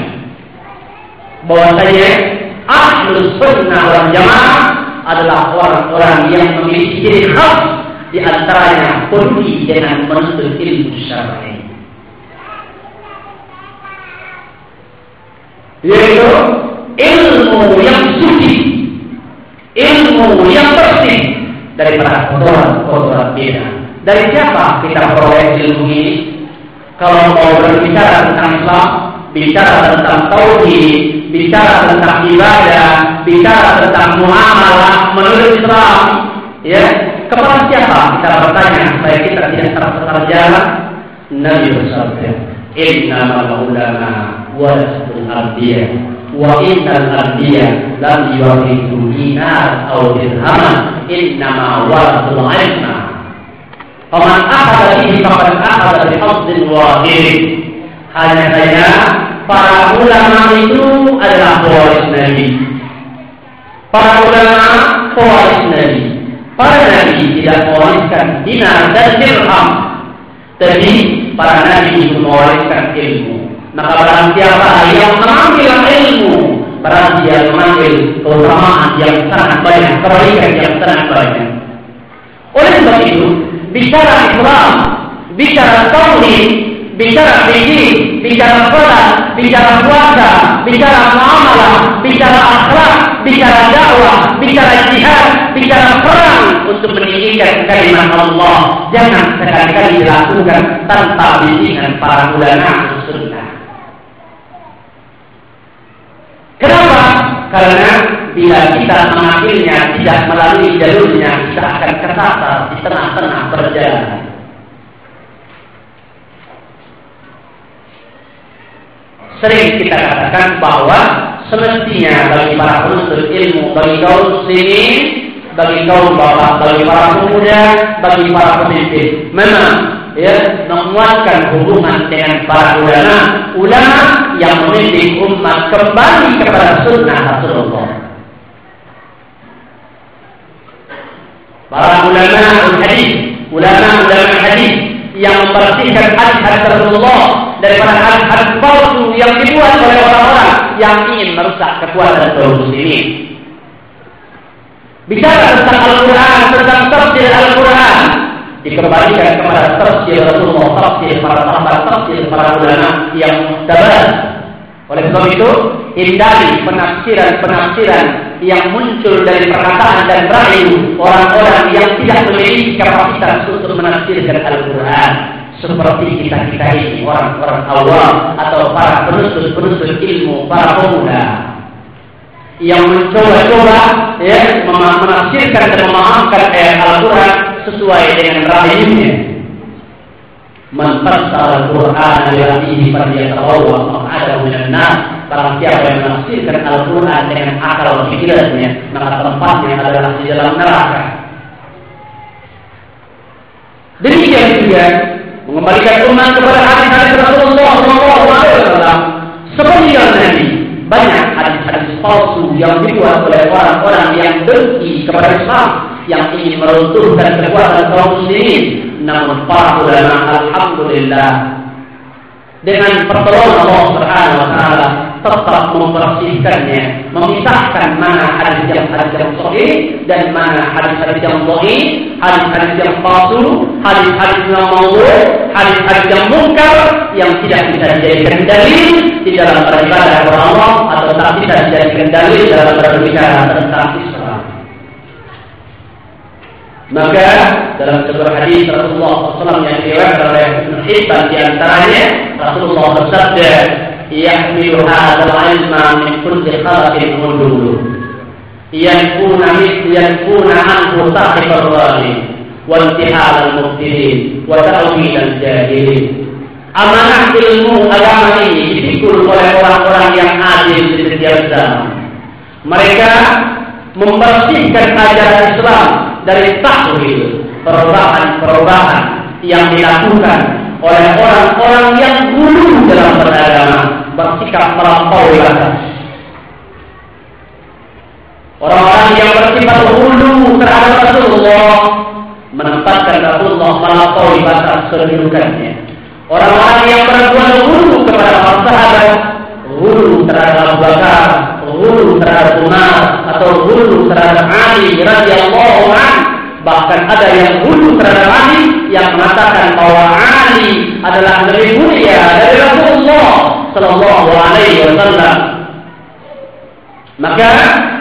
Bahwasanya ahli sunnah wal jamaah adalah orang-orang yang memiliki ciri khas di antaranya peduli dengan menuntut ilmu syar'i. yaitu ilmu yang suci, ilmu yang bersih dari para kotoran-kotoran beda. Dari siapa kita peroleh ilmu ini? Kalau mau berbicara tentang Islam, bicara tentang tauhid, bicara tentang ibadah, bicara tentang muamalah menurut Islam, ya kepada siapa kita bertanya supaya kita tidak terjalan? Nabi bersabda, Inna ulama warasatul anbiya wa innal anbiya lam yurithu dinar aw dirhaman innama warasatul ilma Faman akhadha bihi faqad akhadha bi hadzin wahid. Hanya saja para ulama itu adalah pewaris Nabi. Para ulama pewaris Nabi. Para Nabi tidak mewariskan dinar dan dirham. Tapi para Nabi itu mewariskan ilmu. Maka barang siapa yang mengambil ilmu, barang dia mengambil keutamaan yang sangat banyak, kebaikan yang sangat banyak. Oleh sebab itu, bicara Islam, bicara tauhid, bicara fikih, bicara sholat, bicara puasa, bicara muamalah, bicara akhlak, bicara dakwah, bicara jihad, bicara perang untuk meninggikan kalimat Allah. Jangan sekali-kali dilakukan tanpa bimbingan para ulama sunnah. Kenapa? Karena bila kita mengambilnya tidak melalui jalurnya, kita akan kesasar di tengah-tengah perjalanan. Sering kita katakan bahwa semestinya bagi para penuntut ilmu, bagi kaum sini, bagi kaum bapak, bagi para pemuda, bagi para pemimpin, memang ya menguatkan hubungan dengan para ulama, ulama yang memimpin umat kembali kepada sunnah Rasulullah. Para ulama hadis, ulama-ulama hadis yang membersihkan hadis Rasulullah daripada hadis palsu yang dibuat oleh orang-orang yang ingin merusak kekuatan kaum muslimin. Bicara tentang Al-Quran, tentang tafsir Al-Quran, dikembalikan kepada tafsir Rasulullah, tafsir para sahabat, tafsir para ulama yang tabat. Oleh sebab itu, hindari penafsiran-penafsiran yang muncul dari perkataan dan rayu orang-orang yang tidak memiliki kapasitas untuk menafsirkan Al-Quran. seperti kita-kita ini, orang-orang awam atau para penuntut-penuntut ilmu, para pemuda yang mencoba-coba ya menafsirkan dan memahamkan ayat Al-Quran sesuai dengan rayunya. Man al-Quran bi falyatawawwa maq'adahu minan nar. Barang siapa yang menafsirkan Al-Quran dengan akal pikirannya, maka tempatnya adalah di dalam neraka. Demikian juga mengembalikan umat kepada hadis-hadis Rasulullah SAW yang Nabi banyak hadis-hadis palsu yang dibuat oleh orang-orang yang dengki kepada Islam yang ingin meruntuhkan kekuatan kaum muslimin namun para ulama alhamdulillah dengan pertolongan Allah Subhanahu wa taala tetap membersihkannya, memisahkan mana hadis yang hadis yang sahih dan mana hadis-hadis yang sahih, hadis-hadis yang palsu, hadis-hadis yang maudhu, hadis-hadis yang mungkar yang tidak bisa dijadikan dalil di dalam beribadah kepada Allah atau tak bisa dijadikan dalil dalam berbicara tentang. Maka dalam sebuah hadis Rasulullah SAW yang diriwayatkan oleh Hitam Hibban di antaranya Rasulullah bersabda, "Yahmilu al-ilma min kulli khalqin mundur." Yankuna yankuna yang sahib al-zalim wa intihal al-mubtilin wa ta'wil al-jahilin. Amanah ilmu agama ini dipikul oleh orang-orang yang adil di setiap zaman. Mereka membersihkan ajaran Islam dari takwil, perubahan-perubahan yang dilakukan oleh orang-orang yang dulu dalam beragama bersikap melampaui batas. Orang-orang yang bersifat hulu terhadap Rasulullah menempatkan Rasulullah melampaui batas kedudukannya. Orang-orang yang berbuat hulu kepada para sahabat, hulu terhadap Abu Bakar, hulu terhadap Umar, atau hulu terhadap Ali radhiyallahu anhu Bahkan ada yang hulu terhadap Ali yang mengatakan bahwa Ali adalah lebih mulia dari Rasulullah Sallallahu Alaihi Wasallam. Maka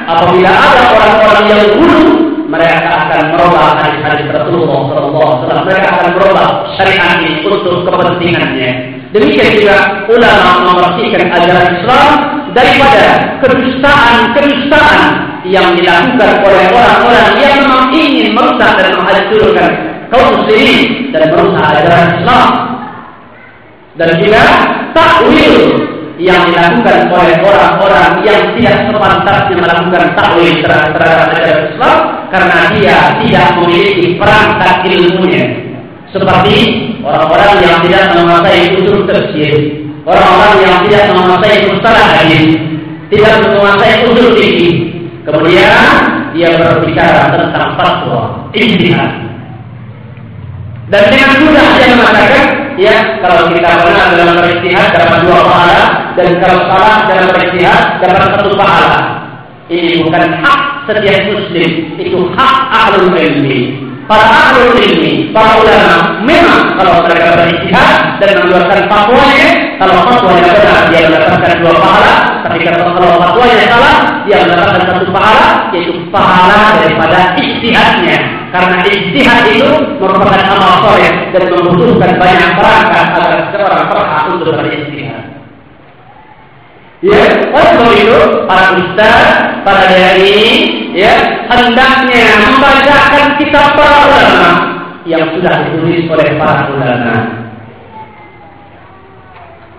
apabila ada orang-orang yang guru, mereka akan merubah hadis-hadis Rasulullah Sallallahu Alaihi Wasallam. Mereka akan merubah syariat ini untuk kepentingannya. Demikian juga ulama membersihkan ajaran Islam daripada kedustaan-kedustaan yang dilakukan oleh orang-orang yang memang ingin merusak dan menghancurkan kaum muslimin dan merusak ajaran Islam. Dan juga takwil yang dilakukan oleh orang-orang yang tidak sepantasnya melakukan takwil terhadap ajaran Islam karena dia tidak memiliki perangkat ilmunya seperti orang-orang yang tidak menguasai usul tafsir orang-orang yang tidak menguasai mustalah hadis tidak menguasai usul fikih kemudian dia berbicara tentang fatwa ijtihad dan dengan mudah dia mengatakan ya kalau kita benar dalam beristihad dapat dua pahala dan kalau salah dalam beristihad dapat satu pahala. Ini bukan hak setiap muslim, itu hak ahlul ilmi. Para ahlul ilmi, para ulama, memang kalau mereka beristihad dan mengeluarkan fatwanya, kalau fatwanya benar dia mendapatkan dua pahala, tapi kalau fatwanya salah dia mendapatkan satu pahala, yaitu pahala daripada istihadnya. Karena ijtihad itu merupakan amal soleh dan membutuhkan banyak perangkat agar seorang berhak untuk beristihad. Ya, sebab itu para ustaz, para dai, ya hendaknya membacakan kitab para ulama yang sudah ditulis oleh para ulama.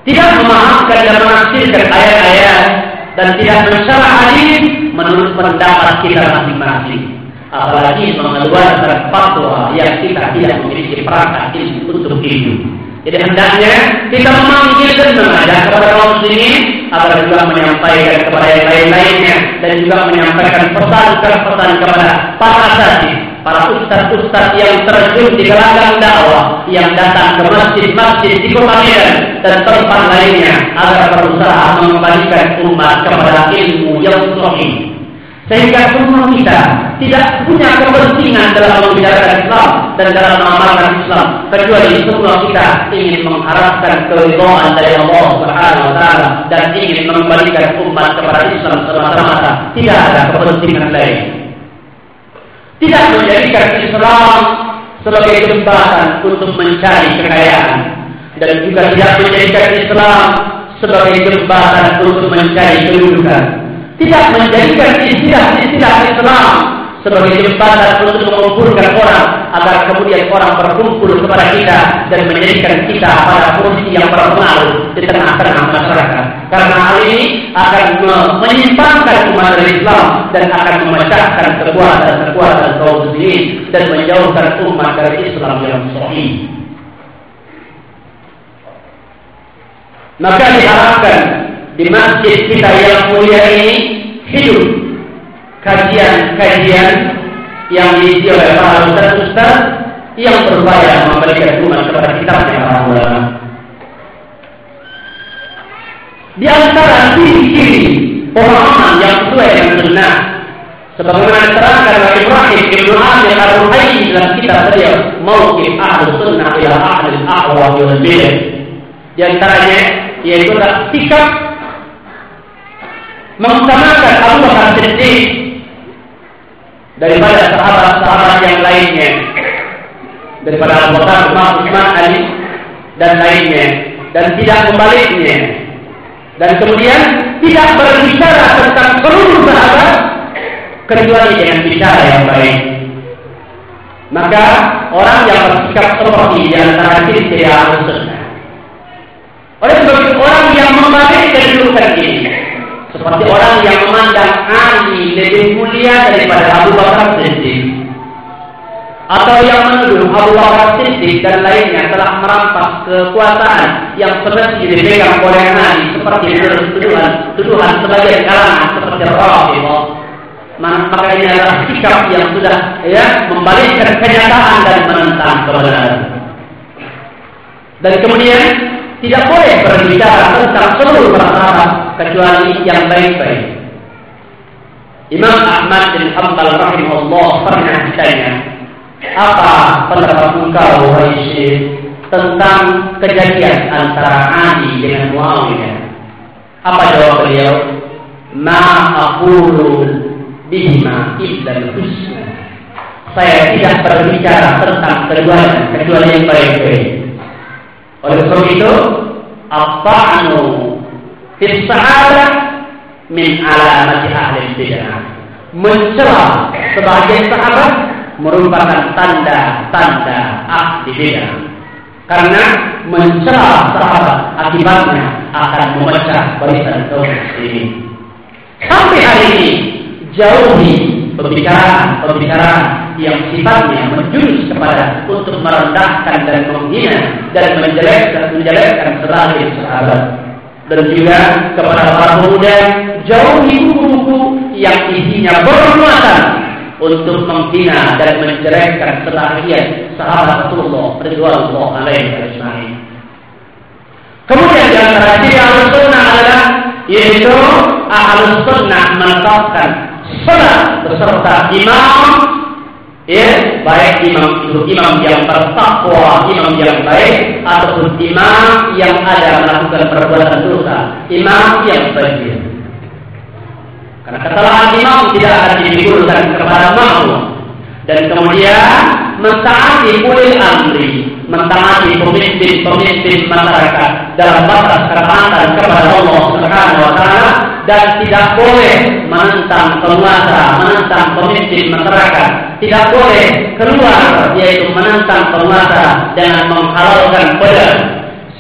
Tidak memaafkan dan menafsirkan ayat-ayat dan tidak mensyarah hadis menurut pendapat kita masing-masing apalagi mengeluarkan fatwa yang kita tidak memiliki perangkat untuk hidup. Jadi hendaknya kita memanggil dan mengajak kepada kaum muslimin agar juga menyampaikan kepada yang lain-lainnya dan juga menyampaikan pesan-pesan kepada para asasi, para ustaz-ustaz yang terjun di gelanggang dakwah yang datang ke masjid-masjid di kota Medan dan tempat lainnya agar berusaha mengembalikan umat kepada ilmu yang sahih sehingga semua kita tidak punya kepentingan dalam membicarakan Islam dan dalam mengamalkan Islam. Kecuali semua kita ingin mengharapkan keridhaan dari Allah Subhanahu wa taala dan ingin mengembalikan umat kepada Islam semata-mata. Tidak ada kepentingan lain. Tidak menjadikan Islam sebagai jembatan untuk mencari kekayaan dan juga tidak menjadikan Islam sebagai jembatan untuk mencari kedudukan. Tidak menjadikan istilah-istilah Islam sebagai jembatan untuk mengumpulkan orang agar kemudian orang berkumpul kepada kita dan menjadikan kita pada posisi yang berpengaruh di tengah-tengah masyarakat. Karena hal ini akan menyimpangkan umat Islam dan akan memecahkan kekuatan-kekuatan kaum muslimin dan menjauhkan umat dari Islam yang sahih. Maka diharapkan di masjid kita yang mulia ini hidup kajian-kajian yang diisi oleh para ustaz-ustaz yang berupaya memberikan umat kepada kitabnya para ulama. Di antara ciri-ciri pemahaman yang sesuai dengan sunnah sebagaimana diterangkan oleh Ibrahim Ibnu Amir Ar-Ruhaili dalam kitab beliau Mauqif Ahlu Sunnah ila Ahli Ahwa wal Bidah. Di antaranya yaitu sikap mengutamakan Abu Bakar Siddiq daripada sahabat-sahabat yang lainnya. Daripada Abu Bakar, Umar, Ali dan lainnya. Dan tidak membaliknya dan kemudian tidak berbicara tentang seluruh sahabat kecuali dengan bicara yang baik. Maka orang yang bersikap seperti di antara ciri-ciri sunnah oleh sebab orang yang membalik kedudukan ini seperti orang yang memandang Ali lebih mulia daripada Abu Bakar Siddiq. Atau yang menuduh Abu Bakar Siddiq dan lainnya telah merampas kekuasaan yang semestinya dipegang oleh Ali seperti tuduhan tuduhan sebagian kalangan seperti Rasulullah. Maka ini adalah sikap yang sudah ya membalikkan kenyataan dan menentang kebenaran. Dan kemudian tidak boleh berbicara tentang seluruh perkara kecuali yang baik-baik. Imam Ahmad bin Hanbal rahimahullah pernah ditanya, apa pendapat engkau wahai tentang kejadian antara Ali dengan Muawiyah? Apa jawab beliau? Ma aqulu bihima illa husna. Saya tidak berbicara tentang keduanya kecuali yang baik-baik. Oleh sebab itu, apa-anu fis min alamati ahli bid'ah. Mencela sebagian sahabat merupakan tanda-tanda ahli bid'ah. Karena mencela sahabat akibatnya akan memecah barisan kaum muslimin. Sampai hari ini jauhi pembicaraan-pembicaraan yang sifatnya menjurus kepada untuk merendahkan dan menghina dan menjelekkan menjelekkan sebagai sahabat dan juga kepada para pemuda jauhi buku-buku yang isinya bermuatan untuk menghina dan menjelekkan sebagian sahabat Rasulullah radhiyallahu alaihi wasallam. Kemudian di antara ciri ahlus sunnah adalah yaitu ahlus sunnah menetapkan salat beserta imam ya baik imam itu imam yang bertakwa imam yang baik ataupun imam yang ada melakukan perbuatan dosa imam yang baik karena kesalahan imam tidak akan ditimbulkan kepada makmum dan kemudian mentaati ulil amri mentaati pemimpin-pemimpin masyarakat dalam batas ketaatan kepada Allah Subhanahu wa dan tidak boleh menentang penguasa, menentang pemimpin masyarakat. Tidak boleh keluar yaitu menentang penguasa dengan menghalalkan pedang.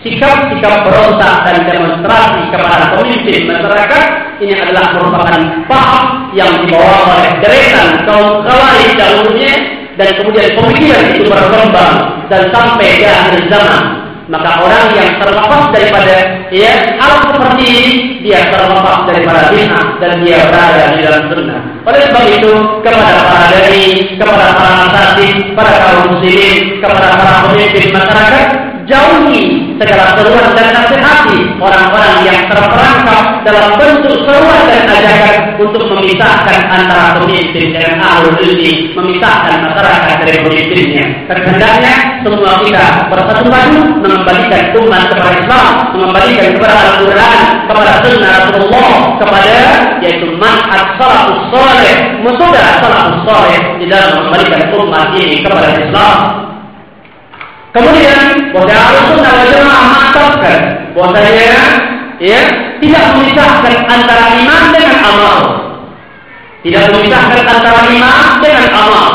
Sikap-sikap berontak dan demonstrasi kepada pemimpin masyarakat ini adalah merupakan paham yang dibawa oleh deretan kaum kawali dahulunya dan kemudian pemikiran itu berkembang dan sampai di akhir zaman maka orang yang terlepas daripada ya hal seperti ini dia terlepas daripada bid'ah dan dia berada di dalam sunnah. Oleh sebab itu kepada para dai, kepada para asasi, para kaum muslimin, kepada para pemimpin masyarakat jauhi segala seruan dan nasihati orang-orang yang terperangkap dalam bentuk seruan dan ajakan untuk memisahkan antara pemimpin dengan ahlul ilmi, memisahkan masyarakat dari pemimpinnya. Terhendaknya semua kita bersatu padu mengembalikan umat kepada Islam, mengembalikan kepada Al-Quran, kepada Sunnah Rasulullah, kepada yaitu manhaj salafus saleh, metode salafus saleh di dalam mengembalikan umat ini kepada Islam Kemudian bahwa harus sunnah wal jamaah mantapkan bahwasanya ya tidak memisahkan antara iman dengan amal. Tidak memisahkan antara iman dengan amal.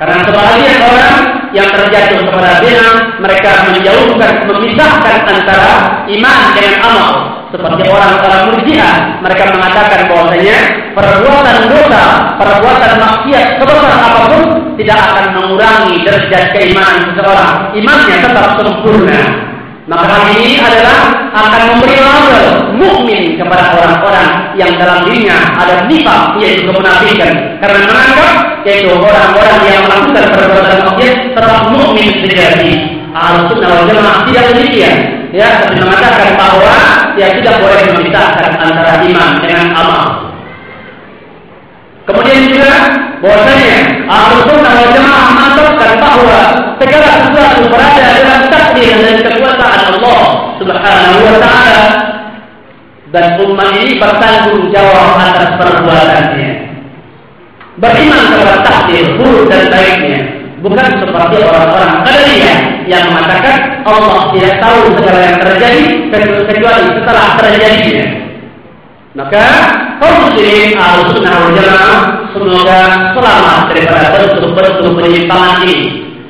Karena sebagian orang yang terjatuh kepada zina, mereka menjauhkan, memisahkan antara iman dengan amal. Seperti orang-orang murjiah, mereka mengatakan bahwasanya perbuatan dosa, perbuatan maksiat sebesar apa pun tidak akan mengurangi derajat keimanan seseorang. Imannya tetap sempurna. Maka hal ini adalah akan memberi label mukmin kepada orang-orang yang dalam dirinya ada nifak yaitu kemunafikan karena menganggap yaitu orang-orang yang melakukan perbuatan maksiat tetap mukmin sejati. Al sunnah wal jamaah tidak demikian. Ya, tapi mengatakan bahwa dia tidak boleh memisahkan antara iman dengan amal. Kemudian juga bahwasanya Al sunnah wal jamaah mantapkan bahwa segala sesuatu berada dalam takdir dan kekuasaan Allah Subhanahu wa taala dan umat ini bertanggung jawab atas perbuatannya. Beriman kepada takdir buruk dan baiknya, bukan seperti orang-orang qadariyah yang mengatakan Allah tidak tahu segala yang terjadi kecuali setelah terjadinya. Maka kaum muslimin al-sunnah wal jamaah semoga selamat daripada bentuk-bentuk penyimpangan ini.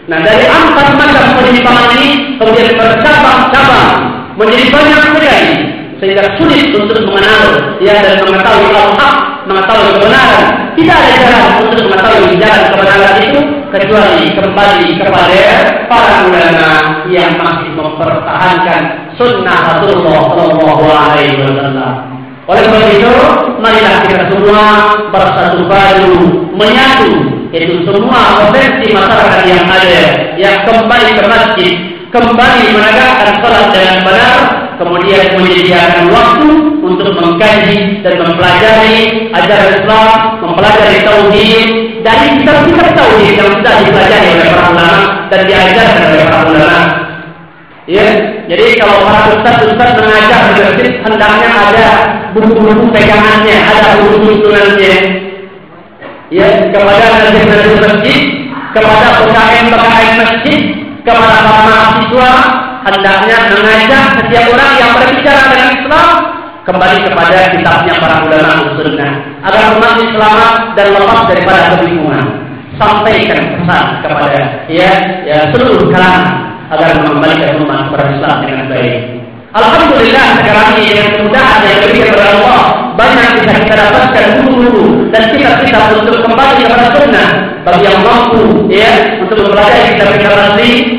Nah dari empat macam penyimpangan ini kemudian bercabang-cabang menjadi banyak sekali sehingga sulit untuk mengenal ya dan mengetahui al-haq, mengetahui kebenaran. Tidak ada jalan untuk mengetahui jalan kebenaran itu kecuali kembali kepada para ulama yang masih mempertahankan sunnah Rasulullah Shallallahu Alaihi Wasallam. Oleh sebab itu, marilah kita semua bersatu padu, menyatu, itu semua potensi masyarakat yang ada, yang kembali ke masjid, kembali menegakkan salat dengan benar, kemudian menyediakan waktu untuk mengkaji dan mempelajari ajaran Islam, mempelajari tauhid dari kitab-kitab tauhid yang sudah dipelajari oleh para ulama dan diajarkan oleh para ulama. Ya, jadi kalau para ustaz-ustaz mengajar di masjid hendaknya ada buku-buku pegangannya, ada buku tuntunannya. Ya, kepada nazir-nazir masjid, kepada PKM-PKM masjid, kepada para mahasiswa hendaknya mengajak setiap orang yang berbicara dengan Islam kembali kepada kitabnya para ulama sunnah agar umat selamat dan lepas daripada kebingungan. Sampaikan pesan kepada ya ya seluruh kalangan agar mengembalikan umat kepada Islam dengan baik. Alhamdulillah sekarang ini dengan kemudahan yang diberikan oleh Allah. Banyak bisa kita dapatkan guru-guru dan kitab-kitab untuk kembali kepada sunnah. Bagi yang mampu ya untuk mempelajari kitab-kitab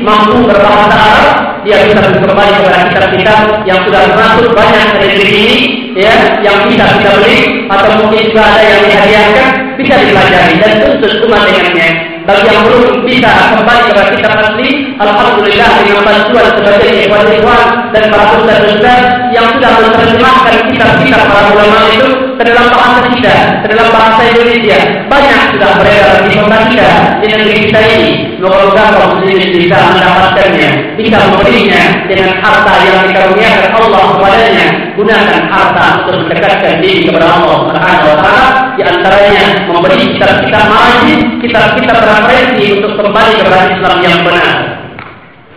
mampu berbahasa Arab dia bisa kembali kepada kitab-kitab yang sudah masuk banyak dari ini ya yang bisa kita beli atau mungkin juga ada yang dihadiahkan bisa dipelajari dan tuntut umat dengannya bagi yang belum bisa kembali kepada kitab asli Alhamdulillah dengan bantuan sebagai ikhwan-ikhwan dan para ustaz-ustaz yang sudah menerjemahkan kitab-kitab para ulama itu ke dalam bahasa kita, ke dalam bahasa Indonesia. Banyak sudah beredar di kota kita, di negeri kita ini. Semoga kaum muslimin bisa mendapatkannya, bisa memberinya dengan harta yang dikaruniakan Allah kepadanya. Gunakan harta untuk mendekatkan diri kepada Allah Subhanahu wa taala di antaranya memberi kitab-kitab majid, kitab-kitab referensi untuk kembali kepada Islam yang benar.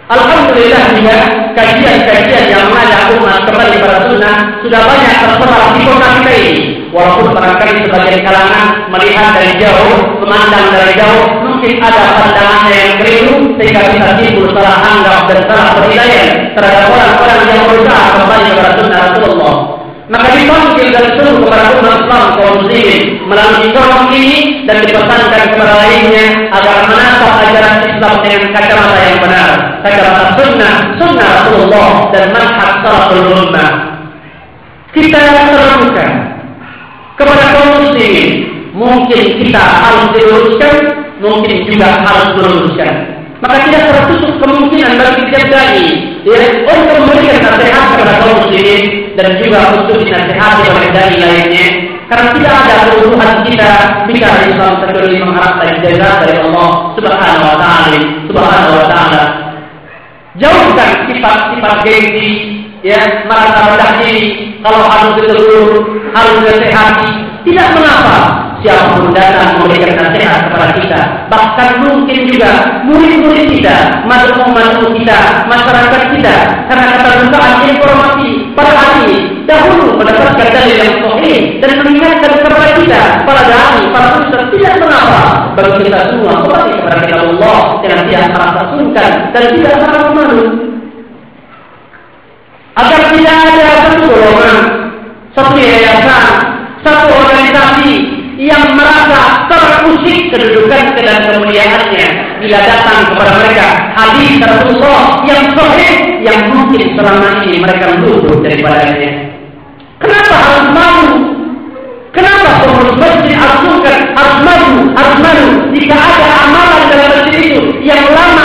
Alhamdulillah juga kajian-kajian yang mengajak umat kembali kepada sunnah sudah banyak tersebar di kota kita ini. Walaupun barangkali sebagian kalangan melihat dari jauh, memandang dari jauh, mungkin ada pandangannya yang keliru sehingga bisa timbul salah anggap dan salah penilaian terhadap orang-orang yang berusaha kembali kepada sunnah Rasulullah. Maka dipanggil dan suruh kepada umat Islam kaum muslimin melalui forum ini dan dipesankan kepada lainnya agar menatap ajaran Islam dengan kacamata yang benar, kacamata sunnah, sunnah Rasulullah dan manhaj salaful ummah. Kita terbuka kepada kaum muslimin. Mungkin kita harus diluruskan, mungkin juga harus diluruskan. Maka tidak tertutup kemungkinan bagi setiap dai ya, untuk memberikan nasihat kepada kaum muslimin dan juga untuk dinasihati oleh dai lainnya karena tidak ada kebutuhan kita bicara Islam kecuali mengharapkan jaza dari Allah Subhanahu wa taala Subhanahu wa taala jauhkan sifat-sifat gengsi ya merasa rendah diri kalau harus ditegur harus dinasihati tidak mengapa siapa pun datang memberikan nasihat kepada kita. Bahkan mungkin juga murid-murid kita, madrasah kita, masyarakat kita. Karena keterbukaan informasi hari ini dahulu mendapatkan dalil yang sahih dan mengingatkan kepada kita, para dai, para ustaz tidak mengapa bagi kita semua kembali kepada kita Allah dengan tidak merasa sungkan dan tidak merasa malu. Agar tidak ada satu golongan, satu yayasan, satu organisasi yang merasa terusik kedudukan dan kemuliaannya bila datang kepada mereka hadis Rasulullah yang sahih yang mungkin selama ini mereka luput daripadanya. Kenapa harus malu? Kenapa pengurus masjid harus harus malu, harus malu jika ada amalan dalam masjid itu yang lama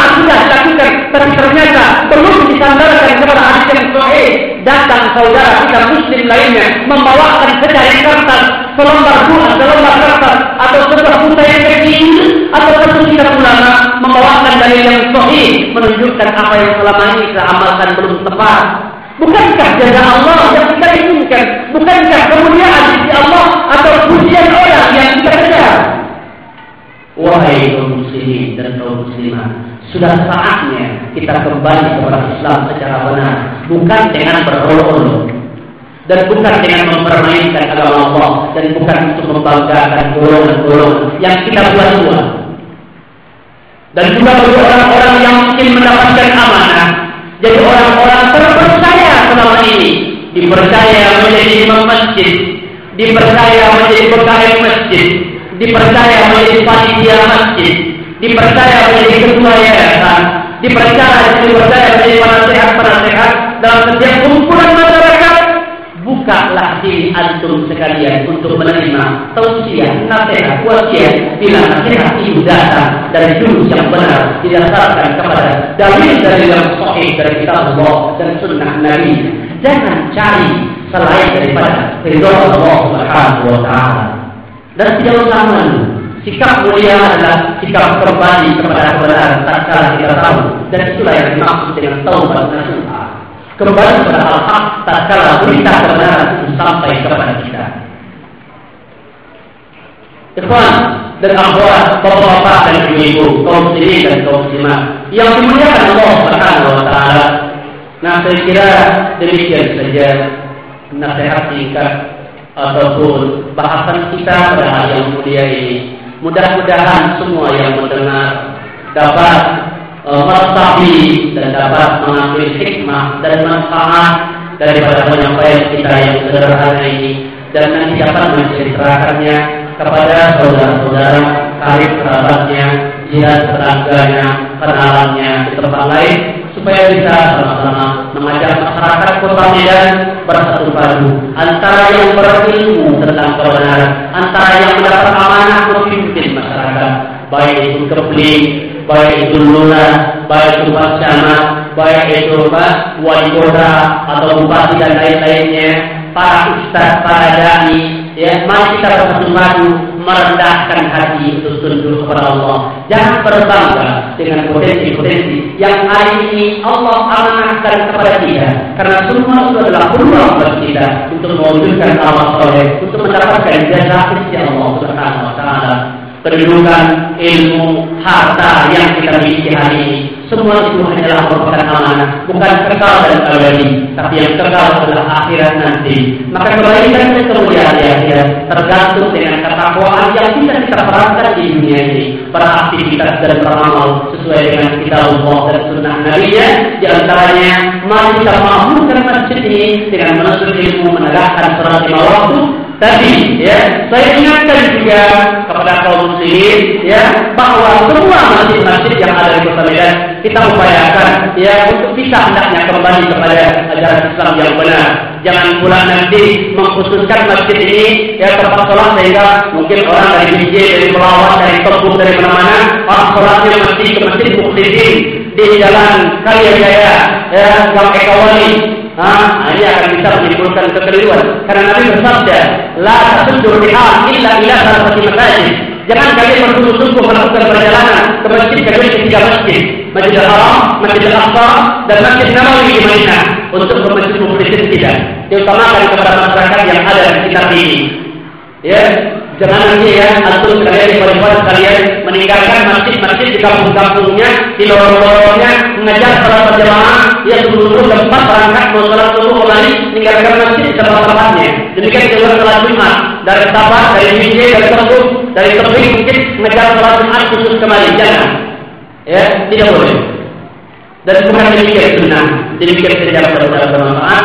tapi ternyata belum disandarkan kepada hadis yang sahih datang saudara kita muslim lainnya membawakan secari kertas selembar buah, selembar kertas atau sebuah buta yang kecil atau satu kita ulama membawakan dalil yang sahih menunjukkan apa yang selama ini kita amalkan belum tepat. Bukankah jaga Allah yang kita inginkan? Bukankah kemuliaan di Allah atau pujian orang yang kita kejar? Wahai kaum muslimin dan kaum muslimat, sudah saatnya kita kembali kepada Islam secara benar, bukan dengan berolok-olok dan bukan dengan mempermainkan agama Allah dan bukan untuk membanggakan golongan-golongan yang kita buat-buat. Dan juga bagi orang-orang yang mungkin mendapatkan amanah, jadi orang-orang terpercaya selama ini, dipercaya menjadi imam masjid, dipercaya menjadi pegawai masjid, dipercaya menjadi panitia masjid, dipercaya menjadi ketua yayasan, dipercaya dipercaya menjadi penasehat-penasehat dalam setiap kumpulan masyarakat bukalah diri antum sekalian untuk menerima tausiah, nasihat, wasiat bila nasihat itu datang dari jurus yang benar didasarkan kepada dalil dari yang sahih dari kitab Allah dan sunnah Nabi. Jangan cari selain daripada ridho Allah Subhanahu wa taala. Dan tidak usah malu. Sikap mulia adalah sikap kembali kepada kebenaran tak kala kita tahu dan itulah yang dimaksud dengan taubat nasuha kembali kepada al-haq tatkala berita kebenaran itu sampai kepada kita. Ikhwan dan akhwat, bapak-bapak dan ibu-ibu, kaum muslimin dan kaum muslimat yang dimuliakan Allah Subhanahu wa taala. Nah, saya kira demikian saja nasihat singkat ataupun bahasan kita pada hari yang mulia ini. Mudah-mudahan semua yang mendengar dapat uh, dan dapat mengambil hikmah dan manfaat daripada penyampaian kita yang sederhana ini. Dan nanti dapat menceritakannya kepada saudara-saudara, karib kerabatnya, jiran tetangganya, kenalannya di tempat lain supaya bisa sama-sama mengajak masyarakat kota Medan bersatu padu antara yang berilmu tentang kebenaran, antara yang mendapat amanah memimpin masyarakat, baik itu kepling, baik itu lurah, baik itu camat, baik itu pak wali kota atau bupati dan lain-lainnya, para ustaz, para dai, ya, mari kita bersatu merendahkan hati untuk tunduk kepada Allah. Jangan berbangga dengan potensi-potensi yang hari ini Allah amanahkan kepada kita. Karena semua itu adalah peluang bagi kita untuk mewujudkan amal soleh, untuk mendapatkan jasa Allah Taala kedudukan, ilmu, harta yang kita miliki hari ini. Semua itu hanyalah merupakan amanah, bukan kekal dan abadi, tapi yang kekal adalah akhirat nanti. Maka kebaikan dan kemuliaan di akhirat tergantung dengan ketakwaan yang bisa kita perankan di dunia ini. Beraktivitas dan beramal sesuai dengan kita Allah dan sunnah Nabi nya. Di antaranya, mari kita mampukan masjid ini dengan menuntut ilmu, menegakkan sholat lima waktu, Tadi ya, saya ingatkan juga kepada kaum muslimin ya bahwa semua masjid-masjid yang ada di Kota Medan kita upayakan ya untuk bisa hendaknya kembali kepada ajaran Islam yang benar. Jangan pula nanti mengkhususkan masjid ini ya tempat sholat sehingga mungkin orang dari DJ, dari pelawat, dari tepung, dari mana-mana orang sholatnya mesti ke masjid Muktisin di jalan Jaya ya Gang Ekawali Nah, ini akan bisa menimbulkan kekeliruan. Karena Nabi bersabda, La tasuddu rihal illa ila salafati masajid. Jangan kalian bersungguh-sungguh melakukan perjalanan ke masjid kecuali ketiga masjid. Masjid Al-Haram, Masjid Al-Aqsa, dan Masjid Nabawi di Madinah. Untuk ke masjid Mukhlisin tidak. Diutamakan kepada masyarakat yang ada di sekitar ini. Ya, Jangan nanti ya, atau sekalian ikhwan sekalian meninggalkan masjid-masjid di kampung-kampungnya, di lorong-lorongnya, mengajar para berjamaah yang dulu tempat berangkat mau sholat subuh kembali, meninggalkan masjid di tempat-tempatnya. Demikian juga sholat Jumat dari Sabah, dari Mijay, dari Tepung, dari Tepung mungkin mengajar sholat Jumat khusus kembali. Jangan, ya tidak boleh. Dan bukan demikian sunnah. Demikian saja pada bermanfaat.